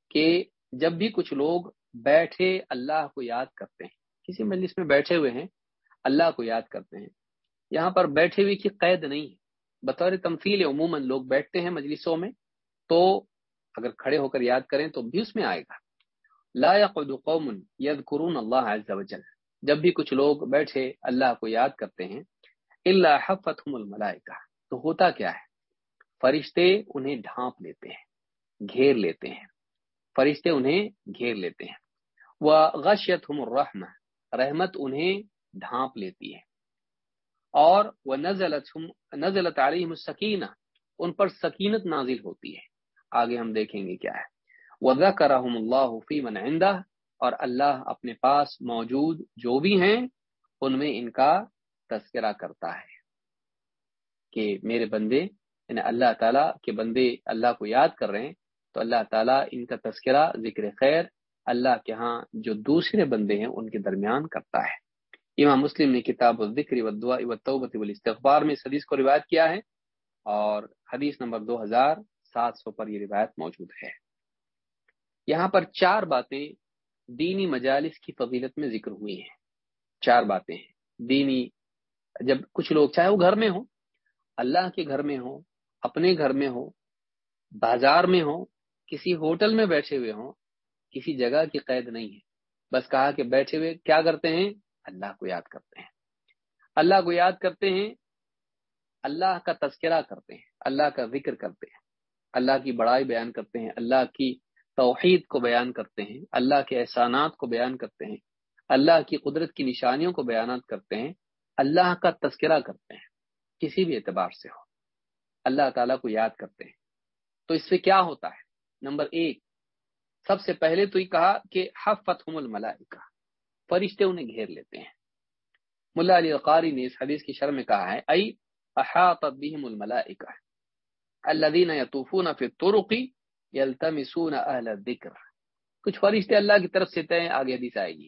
کہ جب بھی کچھ لوگ بیٹھے اللہ کو یاد کرتے ہیں. کسی مجلس میں بیٹھے ہوئے ہیں، اللہ کو یاد کرتے ہیں. یہاں پر بیٹھے ہوئے کی قید نہیں ہے. بطور تمثیل عموماً لوگ بیٹھتے ہیں مجلسوں میں، تو اگر کھڑے ہو کر یاد کریں تو بھی اس میں آئے گا۔ لا يقعد قوم يذكرون الله عز وجل۔ جب بھی کچھ لوگ بیٹھے اللہ کو یاد کرتے ہیں اللہ حفتهم الملائکہ۔ تو ہوتا کیا ہے؟ فرشتے انہیں ڈھانپ لیتے ہیں، گھیر لیتے ہیں۔ فرشتے انہیں گھیر لیتے ہیں۔ وہ غشیت الرحمہ۔ رحمت انہیں ڈھانپ لیتی ہے۔ اور وہ نزلت نزلت علیہم السکینہ۔ ان پر سکینت نازل ہوتی ہے۔ آگے ہم دیکھیں گے کیا ہے۔ وَذَكَرَهُمُ اللَّهُ فِي مَنْ عِنْدَهُ، اور اللہ اپنے پاس موجود جو بھی ہیں، ان میں ان کا تذکرہ کرتا ہے کہ میرے بندے یعنی اللہ تعالیٰ کے بندے اللہ کو یاد کر رہے ہیں، تو اللہ تعالیٰ ان کا تذکرہ، ذکر خیر اللہ کے ہاں جو دوسرے بندے ہیں، ان کے درمیان کرتا ہے۔ امام مسلم نے کتاب الذکر والتوبۃ والاستغفار میں اس حدیث کو روایت کیا ہے، اور حدیث نمبر دو ہزار سات سو پر یہ روایت موجود ہے۔ یہاں پر چار باتیں دینی مجالس کی فضیلت میں ذکر ہوئی ہیں۔ چار باتیں ہیں۔ دینی، جب کچھ لوگ چاہے وہ گھر میں ہوں، اللہ کے گھر میں ہوں، اپنے گھر میں ہو بازار میں ہو کسی ہوٹل میں بیٹھے ہوئے ہوں، کسی جگہ کی قید نہیں ہے۔ بس کہا کہ بیٹھے ہوئے کیا کرتے ہیں؟ اللہ کو یاد کرتے ہیں۔ اللہ کو یاد کرتے ہیں، اللہ کا تذکرہ کرتے ہیں، اللہ کا ذکر کرتے ہیں۔ اللہ کی بڑائی بیان کرتے ہیں، اللہ کی توحید کو بیان کرتے ہیں، اللہ کے احسانات کو بیان کرتے ہیں، اللہ کی قدرت کی نشانیوں کو بیانات کرتے ہیں، اللہ کا تذکرہ کرتے ہیں، کسی بھی اعتبار سے ہو، اللہ تعالیٰ کو یاد کرتے ہیں۔ تو اس سے کیا ہوتا ہے؟ نمبر ایک، سب سے پہلے تو یہ کہا کہ حفت الملائکہ، فرشتے انہیں گھیر لیتے ہیں۔ ملا علی قاری نے اس حدیث کی شرح میں کہا ہے، ای احاطت بهم الملائکہ۔ الذين يطوفون في الطرق يلتمسون اهل الذکر۔ کچھ فرشتے اللہ کی طرف سے تھے آگے حدیث آئے گی۔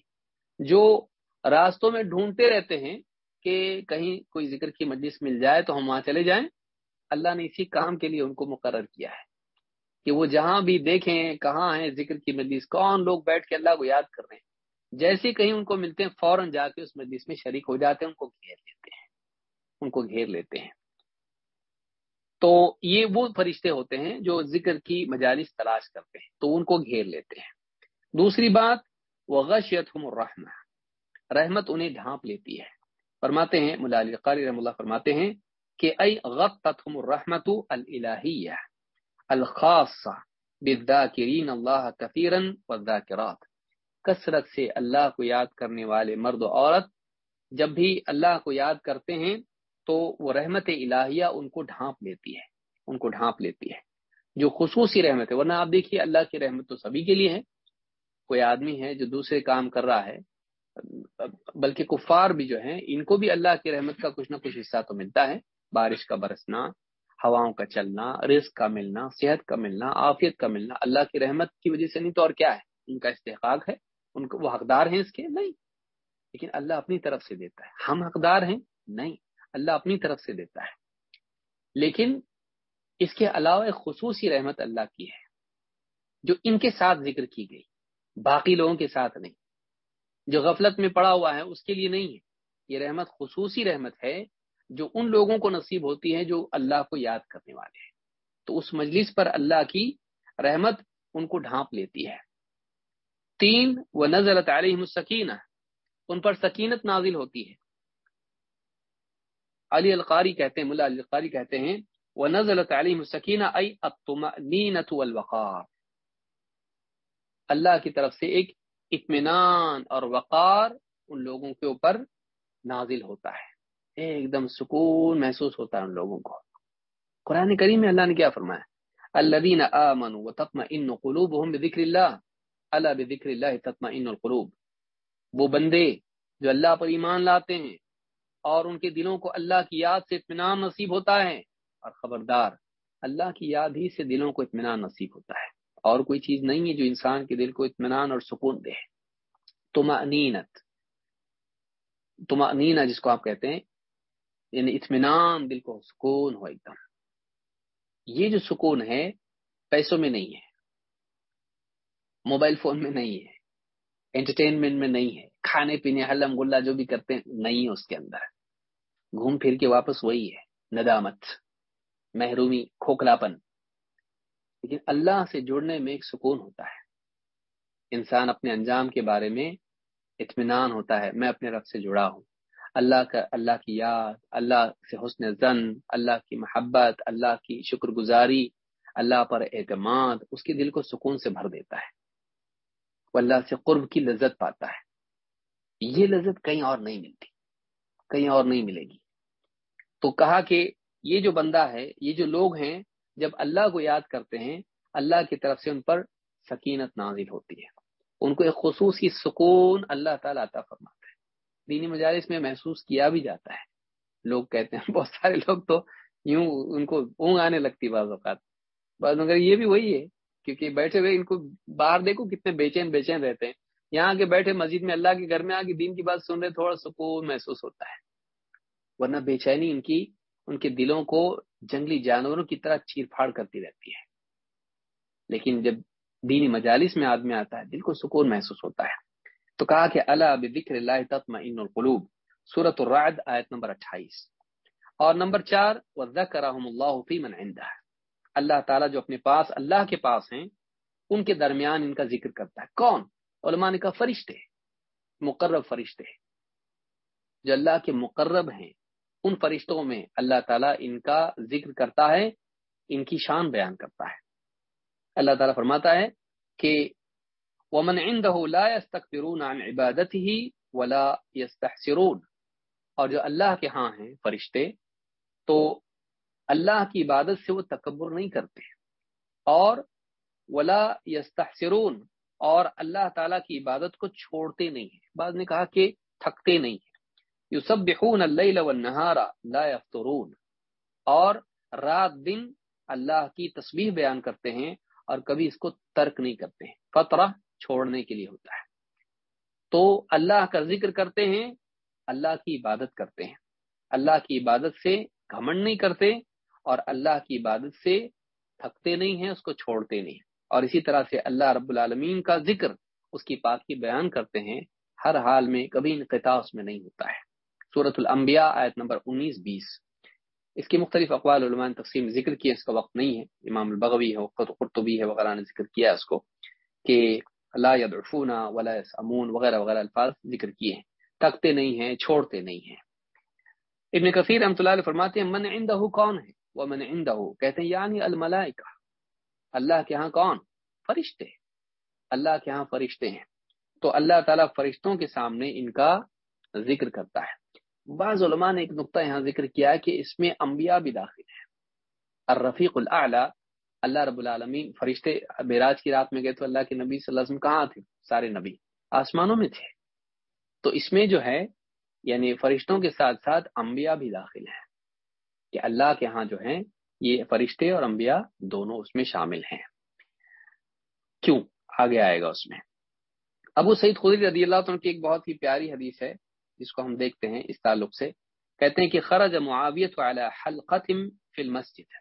جو راستوں میں ڈھونڈتے رہتے ہیں کہ کہیں کوئی ذکر کی مجلس مل جائے تو ہم وہاں چلے جائیں، اللہ نے اسی کام کے لیے ان کو مقرر کیا ہے کہ وہ جہاں بھی دیکھیں، کہاں ہیں، ذکر کی مجلس، کون لوگ بیٹھ کے اللہ کو یاد کر رہے ہیں۔ جیسے کہیں ان کو ملتے ہیں، فوراً جا کے اس مجلس میں شریک ہو جاتے ہیں، ان کو گھیر لیتے ہیں۔ ان کو گھیر لیتے ہیں۔ تو یہ وہ فرشتے ہوتے ہیں جو ذکر کی مجالس تلاش کرتے ہیں، تو ان کو گھیر لیتے ہیں۔ دوسری بات وہ غشیت الرحمہ رحمت انہیں ڈھانپ لیتی ہے۔ فرماتے ہیں ملا علی قاری رحم اللہ فرماتے ہیں کہ، ای غطتهم الرحمت الالہیہ، الخاصہ بالذاکرین اللہ کثیرا والذاکرات۔ کثرت سے اللہ کو یاد کرنے والے مرد و عورت جب بھی اللہ کو یاد کرتے ہیں تو وہ رحمت الہیہ ان کو ڈھانپ لیتی ہے، ان کو ڈھانپ لیتی ہے۔ جو خصوصی رحمت ہے، ورنہ آپ دیکھیے اللہ کی رحمت تو سبھی کے لیے ہے۔ کوئی آدمی ہے جو دوسرے کام کر رہا ہے، بلکہ کفار بھی جو ہیں، ان کو بھی اللہ کی رحمت کا کچھ نہ کچھ حصہ تو ملتا ہے۔ بارش کا برسنا، ہواؤں کا چلنا، رزق کا ملنا، صحت کا ملنا، عافیت کا ملنا، اللہ کی رحمت کی وجہ سے نہیں تو اور کیا ہے؟ ان کا استحقاق ہے؟ ان کو وہ حقدار ہیں اس کے؟ نہیں۔ لیکن اللہ اپنی طرف سے دیتا ہے۔ ہم حقدار ہیں؟ نہیں۔ اللہ اپنی طرف سے دیتا ہے۔ لیکن اس کے علاوہ ایک خصوصی رحمت اللہ کی ہے، جو ان کے ساتھ ذکر کی گئی، باقی لوگوں کے ساتھ نہیں۔ جو غفلت میں پڑا ہوا ہے، اس کے لیے نہیں ہے۔ یہ رحمت خصوصی رحمت ہے، جو ان لوگوں کو نصیب ہوتی ہے جو اللہ کو یاد کرنے والے ہیں۔ تو اس مجلس پر اللہ کی رحمت ان کو ڈھانپ لیتی ہے۔ تین وہ نظر تعلیم سکینہ ان پر سکینت نازل ہوتی ہے۔ علی القاری کہتے ہیں، ملا علی القاری کہتے ہیں وہ نزل تعلیم سکینہ الوقار اللہ کی طرف سے ایک اطمینان اور وقار ان لوگوں کے اوپر نازل ہوتا ہے۔ ایک دم سکون محسوس ہوتا ہے ان لوگوں کو۔ قرآن کریم میں اللہ نے کیا فرمایا؟ الذين امنوا وتطمئن قلوبهم بذكر الله۔ الا بذكر الله تطمئن القلوب۔ وہ بندے جو اللہ پر ایمان لاتے ہیں اور ان کے دلوں کو اللہ کی یاد سے اطمینان نصیب ہوتا ہے۔ اور خبردار، اللہ کی یاد ہی سے دلوں کو اطمینان نصیب ہوتا ہے۔ اور کوئی چیز نہیں ہے جو انسان کے دل کو اطمینان اور سکون دے۔ تمانینت تمانینہ جس کو آپ کہتے ہیں یعنی اطمینان، دل کو سکون ہو ایک دم۔ یہ جو سکون ہے، پیسوں میں نہیں ہے۔ موبائل فون میں نہیں ہے۔ انٹرٹینمنٹ میں نہیں ہے۔ کھانے پینے، حلم گلا جو بھی کرتے ہیں، نہیں ہے اس کے اندر۔ گھوم پھر کے واپس وہی ہے، ندامت، محرومی، کھوکھلاپن۔ لیکن اللہ سے جڑنے میں ایک سکون ہوتا ہے۔ انسان اپنے انجام کے بارے میں اطمینان ہوتا ہے، میں اپنے رب سے جڑا ہوں۔ اللہ کا، اللہ کی یاد، اللہ سے حسن زن، اللہ کی محبت، اللہ کی شکر گزاری، اللہ پر اعتماد، اس کے دل کو سکون سے بھر دیتا ہے۔ وہ اللہ سے قرب کی لذت پاتا ہے۔ یہ لذت کہیں اور نہیں ملتی، کہیں اور نہیں ملے گی۔ تو کہا کہ یہ جو بندہ ہے، یہ جو لوگ ہیں، جب اللہ کو یاد کرتے ہیں، اللہ کی طرف سے ان پر سکینت نازل ہوتی ہے۔ ان کو ایک خصوصی سکون اللہ تعالیٰ عطا فرماتا دینی مجالس میں محسوس کیا بھی جاتا ہے۔ لوگ کہتے ہیں، بہت سارے لوگ تو یوں ان کو اونگ آنے لگتی بعض اوقات۔ بعض مگر یہ بھی وہی ہے، کیونکہ بیٹھے ہوئے ان کو باہر دیکھو کتنے بے چین بے چین رہتے ہیں۔ یہاں کے بیٹھے مسجد میں اللہ کے گھر میں آ کے دین کی بات سن رہے، تھوڑا سکون محسوس ہوتا ہے۔ ورنہ بے چینی ان کی، ان کے دلوں کو جنگلی جانوروں کی طرح چیر پھاڑ کرتی رہتی ہے۔ لیکن جب دینی مجالس میں آدمی آتا ہے، دل کو سکون محسوس ہوتا ہے۔ تو کہا کہ اللہ بکر اللہ تطمئن القلوب سورت الرعد آیت نمبر اٹھائیس۔ اور نمبر چار، وذکرہم اللہ فی من عندہ۔ اللہ تعالیٰ جو اپنے پاس، اللہ کے پاس ہیں، ان کے درمیان ان کا ذکر کرتا ہے۔ کون؟ علماء نے کہا فرشتے، مقرب فرشتے۔ جو اللہ کے مقرب ہیں ان فرشتوں میں اللہ تعالیٰ ان کا ذکر کرتا ہے، ان کی شان بیان کرتا ہے۔ اللہ تعالیٰ فرماتا ہے کہ ومن عنده لا يستكبرون عن عبادته ولا يستحسرون۔ اور جو اللہ کے ہاں ہیں فرشتے، تو اللہ کی عبادت سے وہ تکبر نہیں کرتے۔ اور ولا یستحسرون اور اللہ تعالیٰ کی عبادت کو چھوڑتے نہیں ہیں۔ بعض نے کہا کہ تھکتے نہیں ہیں۔ یسبحون اللیل والنہار لا یفترون۔ اور رات دن اللہ کی تسبیح بیان کرتے ہیں اور کبھی اس کو ترک نہیں کرتے ہیں، فطرہ چھوڑنے کے لیے ہوتا ہے۔ تو اللہ کا ذکر کرتے ہیں، اللہ کی عبادت کرتے ہیں۔ اللہ کی عبادت سے گھمنڈ نہیں کرتے اور اللہ کی عبادت سے تھکتے نہیں ہیں، اس کو چھوڑتے نہیں۔ اور اسی طرح سے اللہ رب العالمین کا ذکر اس کی پاکی بیان کرتے ہیں، ہر حال میں کبھی انقطاع اس میں نہیں ہوتا ہے۔ صورت الانبیاء آیت نمبر انیس، بیس۔ اس کی مختلف اقوال علماء نے تقسیم ذکر کیا اس کا وقت نہیں ہے۔ امام البغوی ہے قرطبی ہے، وغیرہ نے ذکر کیا اس کو کہ لا یدعفونا ولا یسامون وغیرہ وغیرہ الفاظ ذکر کیے ہیں۔ تکتے نہیں ہیں، چھوڑتے نہیں ہیں۔ ابن کثیر رحمۃ اللہ علیہ فرماتے ہیں، من عندہ کون ہے؟ وہ من عندہ کہتے ہیں یعنی الملائکہ۔ اللہ کے ہاں کون؟ فرشتے اللہ کے ہاں فرشتے ہیں۔ تو اللہ تعالیٰ فرشتوں کے سامنے ان کا ذکر کرتا ہے۔ بعض علماء نے ایک نقطہ یہاں ذکر کیا کہ اس میں انبیاء بھی داخل ہیں۔ الرفیق الاعلی، اللہ رب العالمین، فرشتے بیراج کی رات میں گئے تو اللہ کے نبی صلی اللہ علیہ وسلم کہاں تھے؟ سارے نبی آسمانوں میں تھے۔ تو اس میں جو ہے یعنی فرشتوں کے ساتھ ساتھ انبیاء بھی داخل ہیں۔ کہ اللہ کے ہاں جو ہیں، یہ فرشتے اور انبیاء دونوں اس میں شامل ہیں۔ کیوں؟ آگے آئے گا اس میں۔ ابو سعید خدری رضی اللہ عنہ کی ایک بہت ہی پیاری حدیث ہے۔ جس کو ہم دیکھتے ہیں اس تعلق سے، کہتے ہیں کہ خرج معاویت علی حلقت فی المسجد۔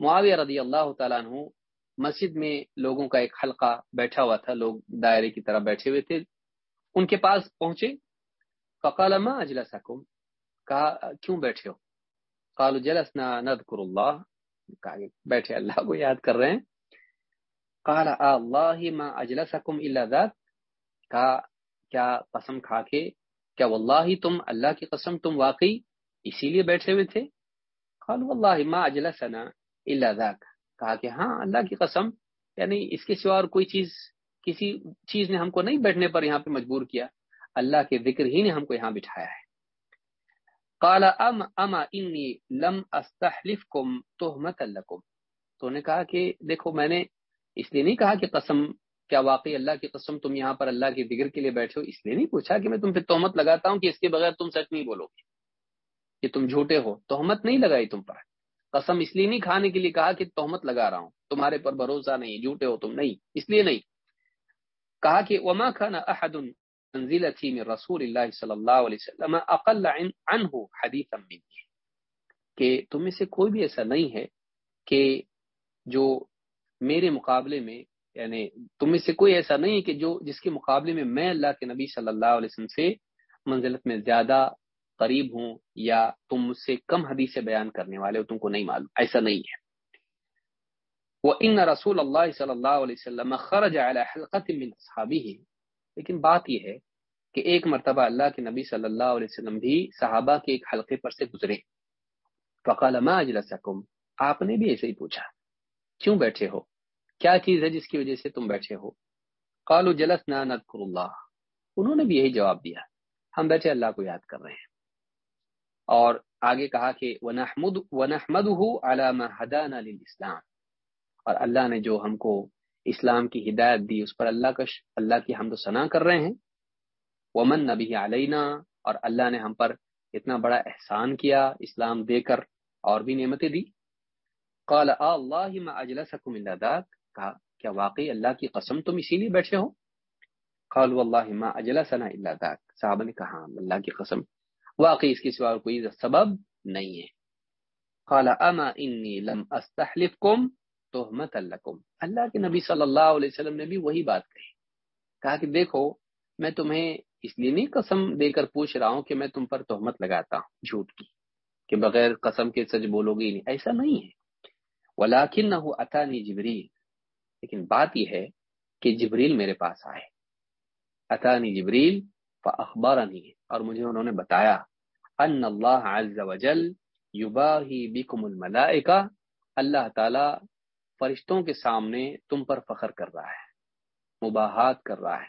معاویہ رضی اللہ تعالیٰ عنہ مسجد میں لوگوں کا ایک حلقہ بیٹھا ہوا تھا، لوگ دائرے کی طرح بیٹھے ہوئے تھے۔ ان کے پاس پہنچے۔ فقال ما اجلسکم؟ کہا، کیوں بیٹھے ہو؟ قالو جلسنا نذکر اللہ۔ کہا بیٹھے اللہ کو یاد کر رہے ہیں۔ قال اللہ ما اجلسکم الا ذات۔ کہا، کیا قسم کھا کے کیا واللہ تم اللہ کی قسم تم واقعی اسی لیے بیٹھے ہوئے تھے؟ قال واللہ ما اجلسنا الا ذاک۔ کہا کہ ہاں اللہ کی قسم یعنی اس کے سوا اور کوئی چیز، کسی چیز نے ہم کو نہیں بیٹھنے پر یہاں پہ مجبور کیا، اللہ کے ذکر ہی نے ہم کو یہاں بٹھایا ہے۔ قال ام اما انی لم استحلفکم تہمت لکم۔ تو نے کہا کہ دیکھو، میں نے اس لیے نہیں کہا کہ قسم کیا واقعی اللہ کی قسم تم یہاں پر اللہ کے ذکر کے لیے بیٹھے ہو؟ اس لیے نہیں پوچھا کہ میں تم پہ تہمت لگاتا ہوں کہ اس کے بغیر تم سچ نہیں بولو گے، کہ تم جھوٹے ہو۔ تہمت نہیں لگائی تم پر۔ قسم اس لیے نہیں کھانے کے لیے کہا کہ تہمت لگا رہا ہوں۔ تمہارے پر بھروسہ نہیں، جھوٹے ہو تم۔ نہیں، اس لیے نہیں۔ کہا کہ وما احد من رسول اللہ صلی اللہ علیہ وسلم اقل عنہ حدیثا کہ تم میں سے کوئی بھی ایسا نہیں ہے کہ جو میرے مقابلے میں یعنی تم میں سے کوئی ایسا نہیں ہے کہ جو جس کے مقابلے میں میں اللہ کے نبی صلی اللہ علیہ وسلم سے منزلت میں زیادہ قریب ہوں یا تم مجھ سے کم حدیث بیان کرنے والے ہو، تم کو نہیں معلوم، ایسا نہیں ہے۔ وہ ان رسول اللہ صلی اللہ علیہ وسلم خرج على حلقت من صحابی لیکن بات یہ ہے کہ ایک مرتبہ اللہ کے نبی صلی اللہ علیہ وسلم بھی صحابہ کے ایک حلقے پر سے گزرے۔ فقال ما اجلسکم آپ نے بھی ایسے ہی پوچھا، کیوں بیٹھے ہو؟ کیا چیز ہے جس کی وجہ سے تم بیٹھے ہو؟ قالوا جلسنا نذكر اللہ۔ انہوں نے بھی یہی جواب دیا، ہم بیٹھے اللہ کو یاد کر رہے ہیں۔ اور آگے کہا کہ اور اللہ نے جو ہم کو اسلام کی ہدایت دی، اس پر اللہ کا اللہ کی حمد و ثنا کر رہے ہیں۔ ومن نبی علینا اور اللہ نے ہم پر اتنا بڑا احسان کیا، اسلام دے کر اور بھی نعمتیں دی۔ قال اللہ ما اجلسکم الا کہا، کیا واقعی اللہ کی قسم تم اسی لیے بیٹھے ہو؟ قال والله ما اجلسنا الا ذاک۔ صحابہ نے کہا اللہ کی قسم، واقعی اس کے سوا کوئی سبب نہیں ہے۔ قال، اما انی لم استحلفکم تہمت لکم۔ اللہ کے نبی صلی اللہ علیہ وسلم نے بھی وہی بات کہی۔ کہا کہ دیکھو، میں تمہیں اس لیے نہیں قسم دے کر پوچھ رہا ہوں کہ میں تم پر تہمت لگاتا ہوں جھوٹ کی، کہ بغیر قسم کے سچ بولو گی نہیں۔ ایسا نہیں ہے۔ ولاکن نہ اتانی جبریل لیکن بات یہ ہے کہ جبریل میرے پاس آئے۔ اتانی جبریل، فاخبرنی، اور مجھے انہوں نے بتایا، ان اللہ عز وجل یباہی بکم الملائکہ، اللہ تعالی فرشتوں کے سامنے تم پر فخر کر رہا ہے مباحات کر رہا ہے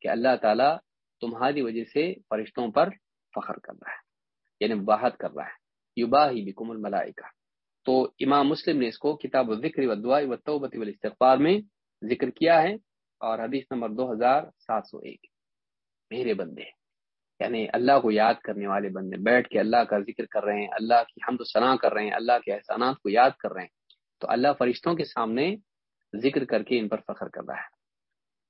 کہ اللہ تعالی تمہاری وجہ سے فرشتوں پر فخر کر رہا ہے یعنی مباحت کر رہا ہے۔ یباہی بکم الملائکہ۔ تو امام مسلم نے اس کو کتاب الذکر والدعاء والتوبۃ والاستغفار میں ذکر کیا ہے اور حدیث نمبر دو ہزار سات سو ایک۔ میرے بندے یعنی اللہ کو یاد کرنے والے بندے، بیٹھ کے اللہ کا ذکر کر رہے ہیں، اللہ کی حمد و ثنا کر رہے ہیں، اللہ کے احسانات کو یاد کر رہے ہیں، تو اللہ فرشتوں کے سامنے ذکر کر کے ان پر فخر کر رہا ہے۔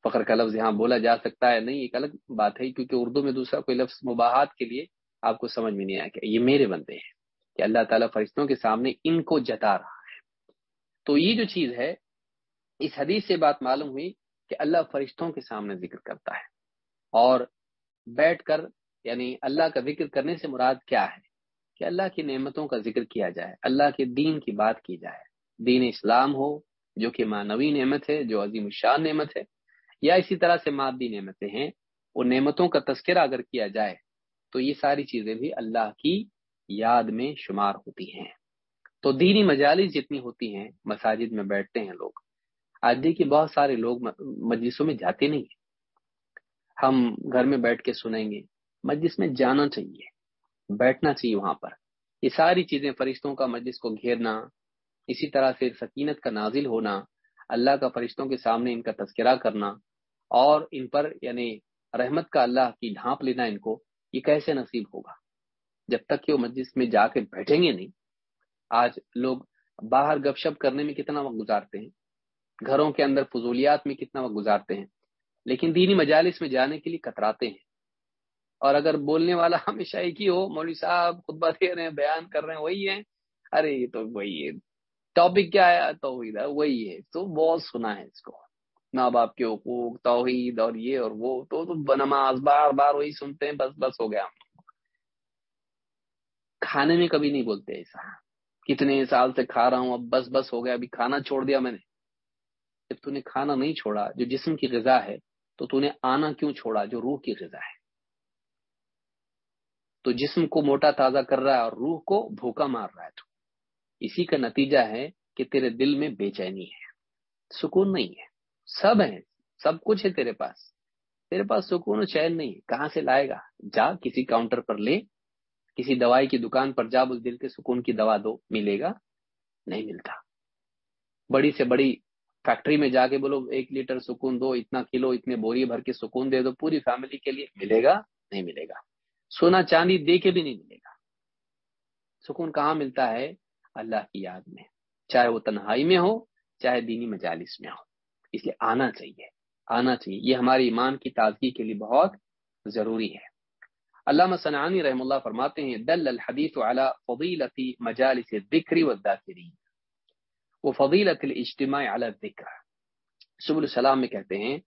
فخر کا لفظ یہاں بولا جا سکتا ہے، نہیں، ایک الگ بات ہے، کیونکہ اردو میں دوسرا کوئی لفظ مباحت کے لیے آپ کو سمجھ میں نہیں آیا کہ یہ میرے بندے ہیں۔ کہ اللہ تعالیٰ فرشتوں کے سامنے ان کو جتا رہا ہے۔ تو یہ جو چیز ہے، اس حدیث سے بات معلوم ہوئی کہ اللہ فرشتوں کے سامنے ذکر کرتا ہے۔ اور بیٹھ کر یعنی اللہ کا ذکر کرنے سے مراد کیا ہے؟ کہ اللہ کی نعمتوں کا ذکر کیا جائے، اللہ کے دین کی بات کی جائے۔ دین اسلام ہو، جو کہ معنوی نعمت ہے، جو عظیم الشان نعمت ہے، یا اسی طرح سے مادی نعمتیں ہیں۔ وہ نعمتوں کا تذکرہ اگر کیا جائے، تو یہ ساری چیزیں بھی اللہ کی یاد میں شمار ہوتی ہیں۔ تو دینی مجالس جتنی ہوتی ہیں، مساجد میں بیٹھتے ہیں لوگ۔ آج دیکھیے بہت سارے لوگ مجلسوں میں جاتے نہیں ہیں۔ ہم گھر میں بیٹھ کے سنیں گے۔ مجلس میں جانا چاہیے، بیٹھنا چاہیے وہاں پر۔ یہ ساری چیزیں، فرشتوں کا مجلس کو گھیرنا، اسی طرح سے سکینت کا نازل ہونا، اللہ کا فرشتوں کے سامنے ان کا تذکرہ کرنا اور ان پر یعنی رحمت کا اللہ کی ڈھانپ لینا ان کو، یہ کیسے نصیب ہوگا؟ جب تک کہ وہ مجلس میں جا کے بیٹھیں گے نہیں، آج لوگ باہر گپ شپ کرنے میں کتنا وقت گزارتے ہیں، گھروں کے اندر فضولیات میں کتنا وقت گزارتے ہیں، لیکن دینی مجالس میں جانے کے لیے کتراتے ہیں۔ اور اگر بولنے والا ہمیشہ ایک ہی ہو، مولوی صاحب خطبہ دے رہے ہیں، بیان کر رہے ہیں، وہی ہے ارے، یہ تو وہی ہے۔ ٹاپک کیا ہے؟ توحید، وہی ہے۔ تو بہت سنا ہے اس کو۔ ماں باپ کے حقوق، توحید اور یہ اور وہ، تو نماز بار بار وہی سنتے ہیں، بس بس ہو گیا۔ کھانے میں کبھی نہیں بولتے ایسا کتنے سال سے کھا رہا ہوں، اب بس بس ہو گیا، ابھی کھانا چھوڑ دیا میں نے۔ جب تو نے کھانا نہیں چھوڑا، جو جسم کی غذا ہے، تو تو نے آنا کیوں چھوڑا؟ جو روح کی غذا ہے۔ تو جسم کو موٹا تازہ کر رہا ہے اور روح کو بھوکا مار رہا ہے تو۔ اسی کا نتیجہ ہے کہ تیرے دل میں بے چینی ہے۔ سکون نہیں ہے۔ سب ہے سب کچھ ہے تیرے پاس۔ تیرے پاس سکون و چین نہیں کہاں سے لائے گا؟ جا کسی کاؤنٹر پر لے۔ کسی دوائی کی دکان پر جا اس دل کے سکون کی دوا دو، ملے گا؟ نہیں ملتا۔ بڑی سے بڑی فیکٹری میں جا کے بولو، ایک لیٹر سکون دو، اتنا کلو، اتنے بوری بھر کے سکون دے دو، پوری فیملی کے لیے ملے گا؟ نہیں ملے گا۔ سونا چاندی دے کے بھی نہیں ملے گا۔ سکون کہاں ملتا ہے؟ اللہ کی یاد میں۔ چاہے وہ تنہائی میں ہو، چاہے دینی مجالس میں ہو۔ اس لیے آنا چاہیے۔ آنا چاہیے۔ یہ ہمارے ایمان کی تازگی کے لیے بہت ضروری ہے۔ علامہ صنعانی رحم اللہ فرماتے ہیں، دل الحدیث على فضیلت مجالس الذکر والذاکرین. وہ فضیلت الاجتماع على الذکر۔ سبل السلام میں کہتے ہیں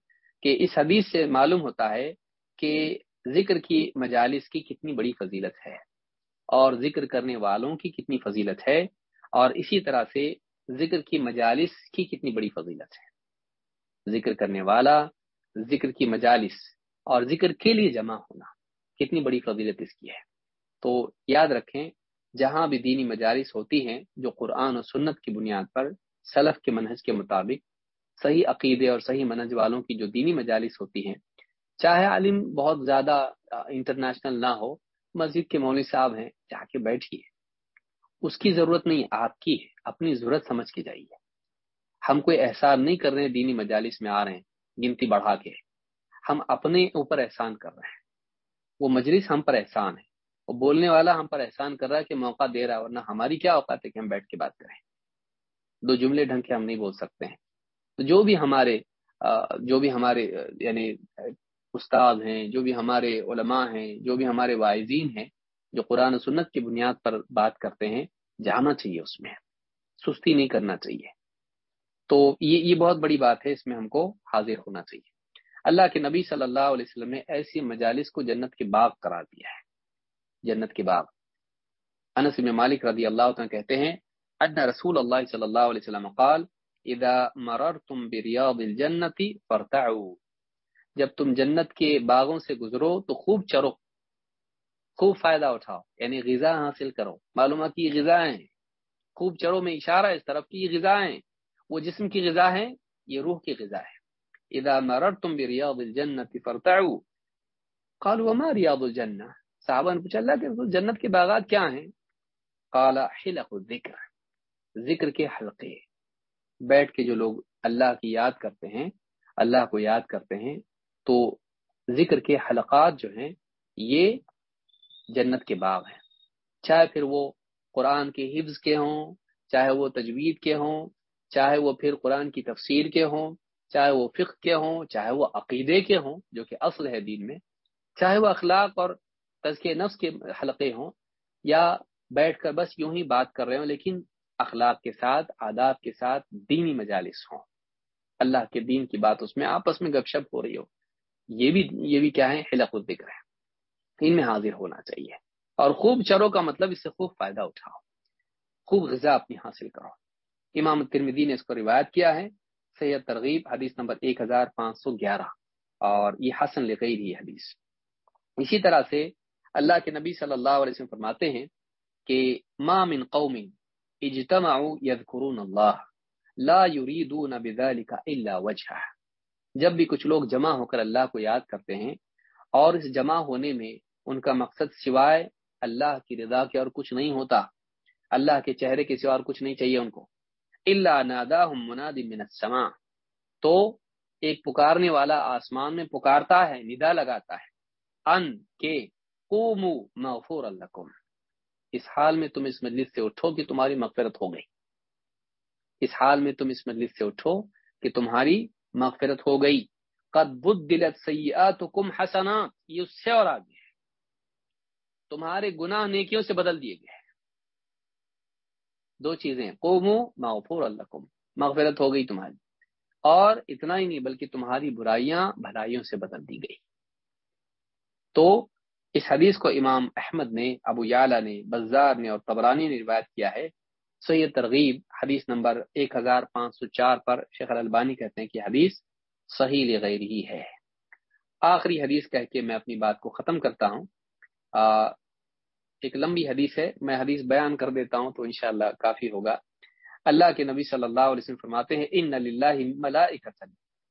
کہ اس حدیث سے معلوم ہوتا ہے کہ ذکر کی مجالس کی کتنی بڑی فضیلت ہے اور ذکر کرنے والوں کی کتنی فضیلت ہے اور اسی طرح سے ذکر کی مجالس کی کتنی بڑی فضیلت ہے۔ ذکر کرنے والا، ذکر کی مجالس اور ذکر کے لیے جمع ہونا۔ کتنی بڑی فضیلت اس کی ہے۔ تو یاد رکھیں، جہاں بھی دینی مجالس ہوتی ہیں جو قرآن و سنت کی بنیاد پر، سلف کے منہج کے مطابق، صحیح عقیدے اور صحیح منہج والوں کی جو دینی مجالس ہوتی ہیں، چاہے عالم بہت زیادہ انٹرنیشنل نہ ہو، مسجد کے مولوی صاحب ہیں، جا کے بیٹھیے۔ اس کی ضرورت نہیں، آپ کی ہے، اپنی ضرورت سمجھ کے جائیے۔ ہم کوئی احسان نہیں کر رہے ہیں دینی مجالس میں آ رہے ہیں، گنتی بڑھا کے۔ ہم اپنے اوپر احسان کر رہے ہیں۔ وہ مجلس ہم پر احسان ہے۔ وہ بولنے والا ہم پر احسان کر رہا ہے کہ موقع دے رہا ہے، ورنہ ہماری کیا اوقات ہے کہ ہم بیٹھ کے بات کریں۔ دو جملے ڈھنگ کے ہم نہیں بول سکتے ہیں۔ تو جو بھی ہمارے جو بھی ہمارے یعنی استاد ہیں، جو بھی ہمارے علماء ہیں، جو بھی ہمارے واعظین ہیں، جو قرآن و سنت کی بنیاد پر بات کرتے ہیں، جانا چاہیے اس میں۔ سستی نہیں کرنا چاہیے۔ تو یہ یہ بہت بڑی بات ہے، اس میں ہم کو حاضر ہونا چاہیے۔ اللہ کے نبی صلی اللہ علیہ وسلم نے ایسی مجالس کو جنت کے باغ قرار دیا ہے۔ جنت کے باغ انس بن مالک رضی اللہ عنہ کہتے ہیں، ان رسول اللہ صلی اللہ علیہ وسلم قال، اذا مررتم بریاض الجنت فرتعوا جب تم جنت کے باغوں سے گزرو تو خوب چرو۔ خوب فائدہ اٹھاؤ۔ یعنی غذا حاصل کرو۔ معلومات کی غذا ہیں۔ خوب چرو میں اشارہ اس طرف کی غذا ہیں۔ وہ جسم کی غذا ہے یہ روح کی غذا ہے۔ اذا مررتم بریاض الجنت فرتعوا قالوا، وما رياض الجنہ صحابہ نے پوچھا، اللہ کے رسول جنت کے باغات کیا ہیں؟ قال، حلق الذکر، ذکر کے حلقے۔ بیٹھ کے جو لوگ اللہ کی یاد کرتے ہیں، اللہ کو یاد کرتے ہیں، تو ذکر کے حلقات جو ہیں، یہ جنت کے باغ ہیں۔ چاہے پھر وہ قرآن کے حفظ کے ہوں، چاہے وہ تجوید کے ہوں، چاہے وہ پھر قرآن کی تفسیر کے ہوں چاہے وہ فقہ کے ہوں، چاہے وہ عقیدے کے ہوں، جو کہ اصل ہے دین میں، چاہے وہ اخلاق اور تزکے نفس کے حلقے ہوں، یا بیٹھ کر بس یوں ہی بات کر رہے ہوں، لیکن اخلاق کے ساتھ، آداب کے ساتھ دینی مجالس ہوں۔ اللہ کے دین کی بات اس میں آپس میں گپ شپ ہو رہی ہو۔ یہ بھی یہ بھی کیا ہے؟ حلق الذکر ہے۔ ان میں حاضر ہونا چاہیے۔ اور خوب چرو کا مطلب اس سے خوب فائدہ اٹھاؤ۔ خوب غذا اپنی حاصل کرو۔ امام ترمیدی نے اس کو روایت کیا ہے۔ سید ترغیب، حدیث نمبر ایک ہزار پانچ سو گیارہ۔ اور یہ حسن لغیر ہی حدیث۔ اسی طرح سے اللہ کے نبی صلی اللہ علیہ وسلم فرماتے ہیں کہ ما من قوم اجتمعوا يذكرون اللہ، لا يريدون بذلك الا وجهه جب بھی کچھ لوگ جمع ہو کر اللہ کو یاد کرتے ہیں اور اس جمع ہونے میں ان کا مقصد سوائے اللہ کی رضا کے اور کچھ نہیں ہوتا، اللہ کے چہرے کے سوا اور کچھ نہیں چاہیے ان کو۔ اللہ نادا مناد من السماء، تو ایک پکارنے والا آسمان میں پکارتا ہے، ندا لگاتا ہے۔ ان کے قومو مغفور لکم۔ اس حال میں تم اس مجلس سے اٹھو کہ تمہاری مغفرت ہو گئی۔ اس حال میں تم اس مجلس سے اٹھو کہ تمہاری مغفرت ہو گئی۔ قد بدلت سیئاتکم حسنات، یہ اس سے اور آگے ہے۔ تمہارے گناہ نیکیوں سے بدل دیے گئے۔ دو چیزیں قومو مغفور اللہکم مغفرت ہو گئی تمہاری۔ اور اتنا ہی نہیں بلکہ تمہاری برائیاں بھلائیوں سے بدل دی گئی۔ تو اس حدیث کو امام احمد نے، ابو یالا نے، بزار نے اور تبرانی نے روایت کیا ہے۔ سو یہ ترغیب حدیث نمبر ایک ہزار پانچ سو چار پر شیخ البانی کہتے ہیں کہ حدیث صحیح لغیر ہی ہے۔ آخری حدیث کہہ کے میں اپنی بات کو ختم کرتا ہوں۔ ایک لمبی حدیث ہے، میں حدیث بیان کر دیتا ہوں تو انشاءاللہ کافی ہوگا۔ اللہ کے نبی صلی اللہ علیہ وسلم فرماتے ہیں، ان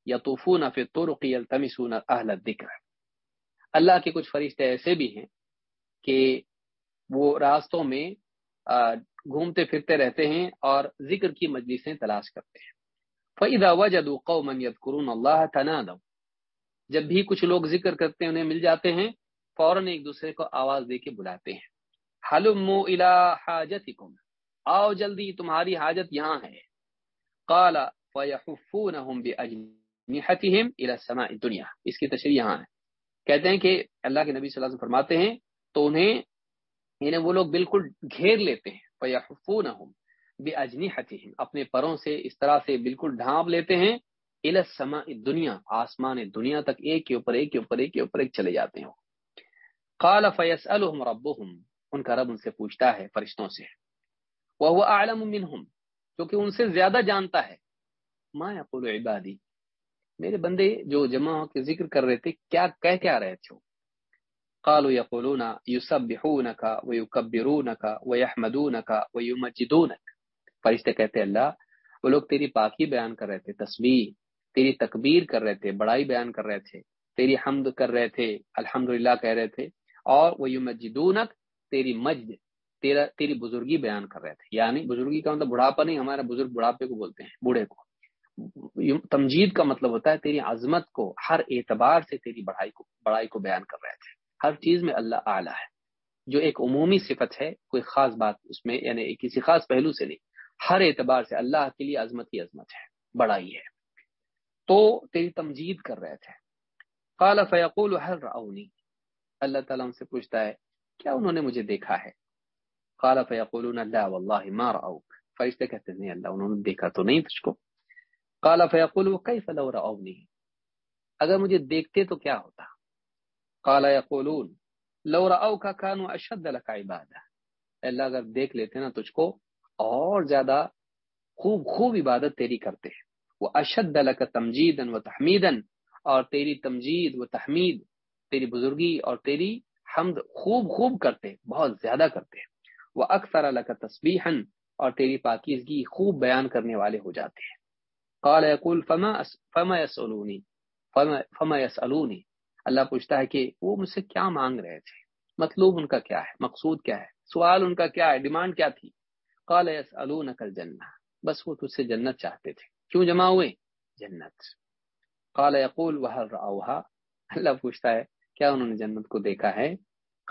یطوفون فی الطرق یلتمسون اہل الذکر. اللہ کے کچھ فرشتے ایسے بھی ہیں کہ وہ راستوں میں گھومتے پھرتے رہتے ہیں اور ذکر کی مجلسیں تلاش کرتے ہیں۔ فَإِذَا وَجَدُوا قَوْمًا يَذْكُرُونَ اللَّهَ تَنَادَوْا۔ جب بھی کچھ لوگ ذکر کرتے انہیں مل جاتے ہیں، فوراً ایک دوسرے کو آواز دے کے بلاتے ہیں۔ حَلُمُّ إِلَىٰ حَاجَتِكُمْ آؤ جلدی، تمہاری حاجت یہاں ہے۔ قَالَ فَيَحُفُّونَهُمْ بِأَجْنِحَتِهِمْ إِلَى السَّمَاءِ الدُّنْيَا اس کی تشریح یہاں ہے۔ کہتے ہیں کہ اللہ کے نبی صلی اللہ علیہ وسلم فرماتے ہیں، تو انہیں یعنی وہ لوگ بالکل گھیر لیتے ہیں۔ فَيَحُفُّونَهُمْ بِأَجْنِحَتِهِمْ اپنے پروں سے اس طرح سے بالکل ڈھانپ لیتے ہیں۔ الى السماء دنیا آسمان دنیا تک ایک کے اوپر، ایک کے اوپر، ایک کے اوپر، ایک چلے جاتے ہیں۔ قال فيسألهم ربهم ان کا رب ان سے پوچھتا ہے فرشتوں سے۔ وهو اعلم منهم کیونکہ ان سے زیادہ جانتا ہے۔ ما يقول عبادی میرے بندے، جو جمع ہو کے ذکر کر رہے تھے، کیا کہہ کیا رہے تھے؟ قالوا يقولون يسبحونك ويكبرونك ويحمدونك ويمجدونك۔ فرشتے کہتے، اللہ، وہ لوگ تیری پاکی بیان کر رہے تھے، تسبیح، تیری تکبیر کر رہے تھے، بڑائی بیان کر رہے تھے، تیری حمد کر رہے تھے، الحمدللہ کہہ رہے تھے۔ اور وہ یمجدونک تیری مجد، تیرا، تیری بزرگی بیان کر رہے تھے۔ یعنی بزرگی کا مطلب بڑھاپا نہیں ہمارا بزرگ بڑھاپے کو بولتے ہیں، بوڑھے کو۔ تمجید کا مطلب ہوتا ہے تیری عظمت کو، ہر اعتبار سے تیری بڑھائی کو، بڑائی کو بیان کر رہے تھے۔ ہر چیز میں اللہ اعلیٰ ہے۔ جو ایک عمومی صفت ہے، کوئی خاص بات اس میں یعنی کسی خاص پہلو سے نہیں۔ ہر اعتبار سے اللہ کے لیے عظمت ہی عظمت ہے، بڑائی ہے۔ تو تیری تمجید کر رہے تھے۔ قال فیقول هل اللہ تعالیٰ ان سے پوچھتا ہے کیا انہوں نے مجھے دیکھا ہے؟ قال فیقولون لا والله ما رأوک۔ فرشتے کہتے ہیں اللہ، انہوں نے دیکھا تو نہیں تجھ کو۔ قال فیقول کیف لو رأونی؟ اگر مجھے دیکھتے تو کیا ہوتا؟ قال یقولون، لو رأوک كانوا اشد لك عبادہ۔ اللہ، اگر دیکھ لیتے نا تجھ کو، اور زیادہ خوب خوب عبادت تیری کرتے۔ ہیں وہ اشد لك تمجیدا و تحمیدا، اور تیری تمجید و تحمید، تیری بزرگی اور تیری حمد خوب خوب کرتے، بہت زیادہ کرتے۔ وہ اکثر لك تسبیحا اور تیری پاکیزگی خوب بیان کرنے والے ہو جاتے ہیں۔ قال يقول فما فما يسالوني فما فما اللہ پوچھتا ہے کہ وہ مجھ سے کیا مانگ رہے تھے؟ مطلوب ان کا کیا ہے؟ مقصود کیا ہے؟ سوال ان کا کیا ہے؟ ڈیمانڈ کیا تھی؟ قال يسالونك الجنہ۔ بس وہ تجھ سے جنت چاہتے تھے۔ کیوں جمع ہوئے؟ جنت۔ قال يقول وهل راوها اللہ پوچھتا ہے، کیا انہوں نے جنت کو دیکھا ہے؟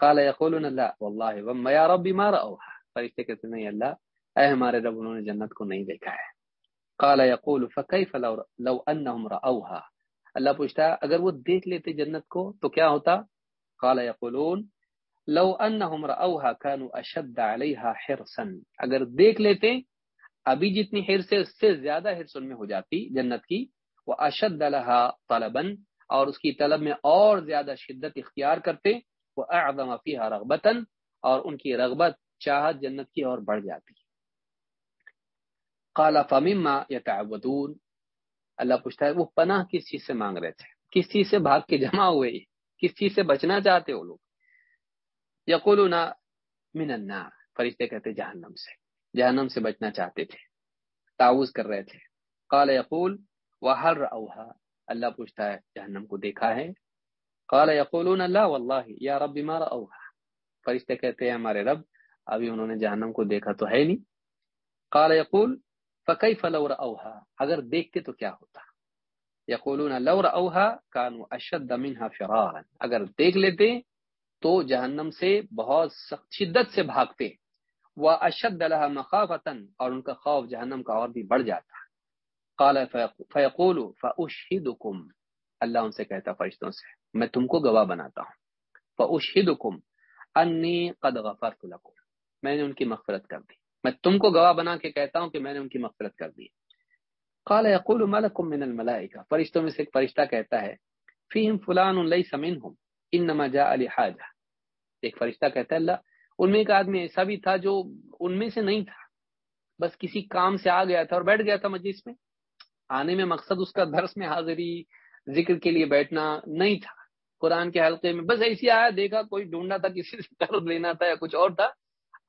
قال يقولون لا، والله وما يا رب ما راوها فرشتے کہتے ہیں، نہیں اللہ، اے ہمارے رب، انہوں نے جنت کو نہیں دیکھا ہے۔ قال يقول، فكيف لو لو انهم راوها اللہ پوچھتا ہے، اگر وہ دیکھ لیتے جنت کو تو کیا ہوتا؟ قال يقولون، لو انهم راوها كانوا اشد عليها حرصا۔ اگر دیکھ لیتے، ابھی جتنی حرص ہے، اس سے زیادہ حرص ان میں ہو جاتی جنت کی۔ وہ اشد لها طلبا، اور اس کی طلب میں اور زیادہ شدت اختیار کرتے۔ وہ اعظم فيها رغبتا، اور ان کی رغبت چاہت جنت کی اور بڑھ جاتی۔ قال، فمما يتعودون اللہ پوچھتا ہے، وہ پناہ کس چیز سے مانگ رہے تھے؟ کس چیز سے بھاگ کے جمع ہوئے؟ کس چیز سے بچنا چاہتے وہ لوگ؟ یقولون، من النار۔ فرشتے کہتے، جہنم سے۔ جہنم سے بچنا چاہتے تھے، تعوذ کر رہے تھے۔ قال، یقول، وهل راوها اللہ پوچھتا ہے، جہنم کو دیکھا ہے؟ قال یقولون لا والله، یا رب ما راوها فرشتے کہتے ہیں، ہمارے رب، ابھی انہوں نے جہنم کو دیکھا تو ہے نہیں۔ قال یقول فقی فلور اوہا اگر دیکھتے تو کیا ہوتا؟ یقولون لور اوہا کانو اشد منها فرارا۔ اگر دیکھ لیتے تو جہنم سے بہت سخت شدت سے بھاگتے۔ وہ اشد اللہ اور ان کا خوف جہنم کا اور بھی بڑھ جاتا۔ قال فیقول فاشهدکم اللہ ان سے کہتا فرشتوں سے میں تم کو گواہ بناتا ہوں۔ فاشهدکم انی قد غفرت لكم۔ میں نے ان کی مغفرت کر دی۔ میں تم کو گواہ بنا کے کہتا ہوں کہ میں نے ان کی مغفرت کر دی۔ قال يقول ملك من الملائکہ فرشتوں میں سے ایک فرشتہ کہتا ہے فیہم فلان لیس منهم انما جاء لحاجہ ایک فرشتہ کہتا ہے، اللہ، ان میں ایک آدمی ایسا بھی تھا جو ان میں سے نہیں تھا۔ بس کسی کام سے آ گیا تھا اور بیٹھ گیا تھا مجلس میں۔ آنے میں مقصد اس کا درس میں حاضری ذکر کے لیے بیٹھنا نہیں تھا۔ قرآن کے حلقے میں بس ایسی آیا، دیکھا، کوئی ڈھونڈا تھا، کسی سے *laughs* قرض لینا تھا یا کچھ اور تھا۔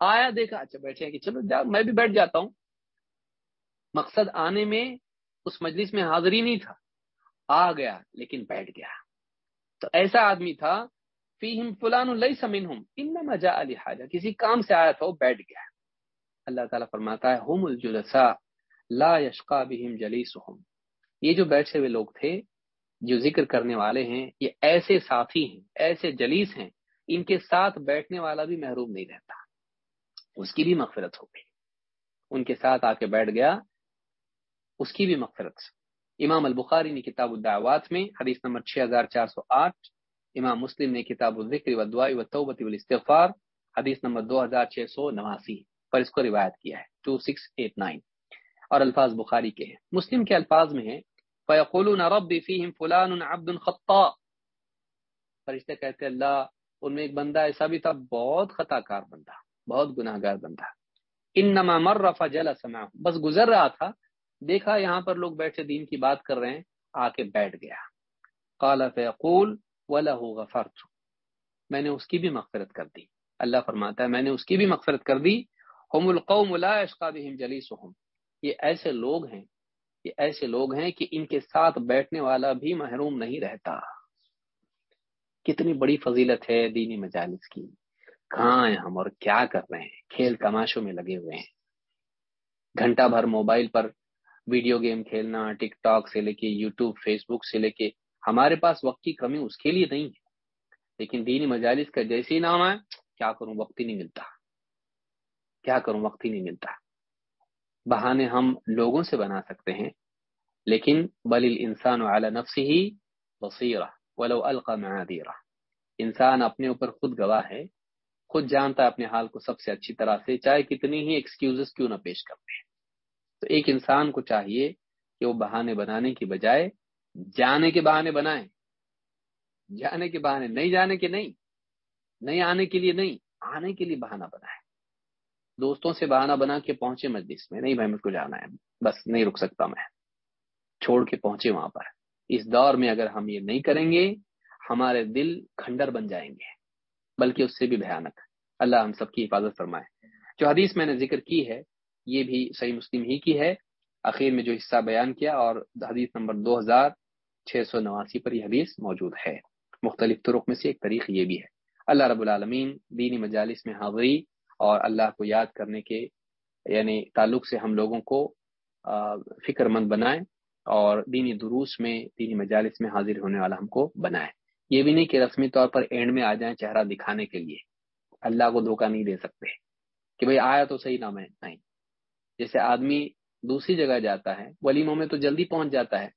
آیا، دیکھا اچھا بیٹھے کہ چلو جا میں بھی بیٹھ جاتا ہوں۔ مقصد آنے میں اس مجلس میں حاضری نہیں تھا۔ آ گیا، لیکن بیٹھ گیا۔ تو ایسا آدمی تھا، فیہم فلان لیس منہم، انما جاء لحاجہ۔ کسی کام سے آیا تھا، وہ بیٹھ گیا۔ اللہ تعالیٰ فرماتا ہے، ہم الجلساء لا یشقا بہم جلیسہم۔ یہ جو بیٹھے ہوئے لوگ تھے جو ذکر کرنے والے ہیں، یہ ایسے ساتھی ہیں، ایسے جلیس ہیں، ان کے ساتھ بیٹھنے والا بھی محروم نہیں رہتا۔ اس کی بھی مغفرت ہو گئی۔ ان کے ساتھ آ کے بیٹھ گیا، اس کی بھی مغفرت۔ امام البخاری نے کتاب الدعوات میں حدیث نمبر 6408 امام مسلم نے کتاب الذکر و دعا و توبت والاستغفار، حدیث نمبر دو ہزار چھ سو نواسی۔ پر اس کو روایت کیا ہے ٹو سکس ایٹ نائن۔ اور الفاظ بخاری کے ہیں۔ مسلم کے الفاظ میں ہیں فیقولون رب فیہم فلان عبد خطا۔ فرشتے کہتے اللہ ان میں ایک بندہ ایسا بھی تھا، بہت خطا کار بندہ، بہت گناہ گار بندہ۔ انما مر فجل سمع بس گزر رہا تھا، دیکھا یہاں پر لوگ بیٹھے، دین کی بات کر رہے ہیں آ کے بیٹھ گیا۔ قال فیقول وَلَهُ غَفَرْتُ۔ میں نے اس کی بھی مغفرت کر دی۔ اللہ فرماتا ہے، میں نے اس کی بھی مغفرت کر دی۔ ہم القوم لا اشقا بهم جلیسهم یہ ایسے لوگ ہیں یہ ایسے لوگ ہیں کہ ان کے ساتھ بیٹھنے والا بھی محروم نہیں رہتا۔ کتنی بڑی فضیلت ہے دینی مجالس کی۔ کہاں ہیں ہم اور کیا کر رہے ہیں؟ کھیل تماشوں میں لگے ہوئے ہیں۔ گھنٹہ بھر موبائل پر ویڈیو گیم کھیلنا، ٹک ٹاک سے لے کے یوٹیوب، فیس بک سے لے کے ہمارے پاس وقت کی کمی اس کے لیے نہیں ہے۔ لیکن دینی مجالس کا جیسے ہی نام ہے کیا کروں؟ وقت ہی نہیں ملتا۔ کیا کروں؟ وقت ہی نہیں ملتا۔ بہانے ہم لوگوں سے بنا سکتے ہیں۔ لیکن بل انسان اعلی نفسی ہی بصیرہ، ولو القا معادیرہ انسان اپنے اوپر خود گواہ ہے، خود جانتا ہے اپنے حال کو سب سے اچھی طرح سے، چاہے کتنی ہی ایکسکیوزز کیوں نہ پیش کرتے ہیں تو ایک انسان کو چاہیے کہ وہ بہانے بنانے کی بجائے جانے کے بہانے بنائیں جانے کے بہانے، نہیں جانے کے نہیں نہیں آنے کے لیے نہیں، آنے کے لیے بہانہ بنائے۔ دوستوں سے بہانہ بنا کے پہنچے مجلس میں، نہیں بھائی مجھ کو جانا ہے، بس نہیں رک سکتا میں، چھوڑ کے پہنچے وہاں پر۔ اس دور میں اگر ہم یہ نہیں کریں گے، ہمارے دل کھنڈر بن جائیں گے۔ بلکہ اس سے بھی بھیانک۔ اللہ ہم سب کی حفاظت فرمائے۔ جو حدیث میں نے ذکر کی ہے، یہ بھی صحیح مسلم ہی کی ہے۔ اخیر میں جو حصہ بیان کیا اور حدیث نمبر دو ہزار چھ سو نواسی پر یہ حدیث موجود ہے۔ مختلف طرق میں سے ایک تاریخ یہ بھی ہے۔ اللہ رب العالمین دینی مجالس میں حاضری اور اللہ کو یاد کرنے کے یعنی تعلق سے ہم لوگوں کو فکر مند بنائیں اور دینی دروس میں، دینی مجالس میں حاضر ہونے والا ہم کو بنائیں۔ یہ بھی نہیں کہ رسمی طور پر اینڈ میں آ جائیں چہرہ دکھانے کے لیے۔ اللہ کو دھوکہ نہیں دے سکتے کہ بھئی آیا تو صحیح نام ہے۔ نہیں۔ جیسے آدمی دوسری جگہ جاتا ہے، ولیموں میں تو جلدی پہنچ جاتا ہے۔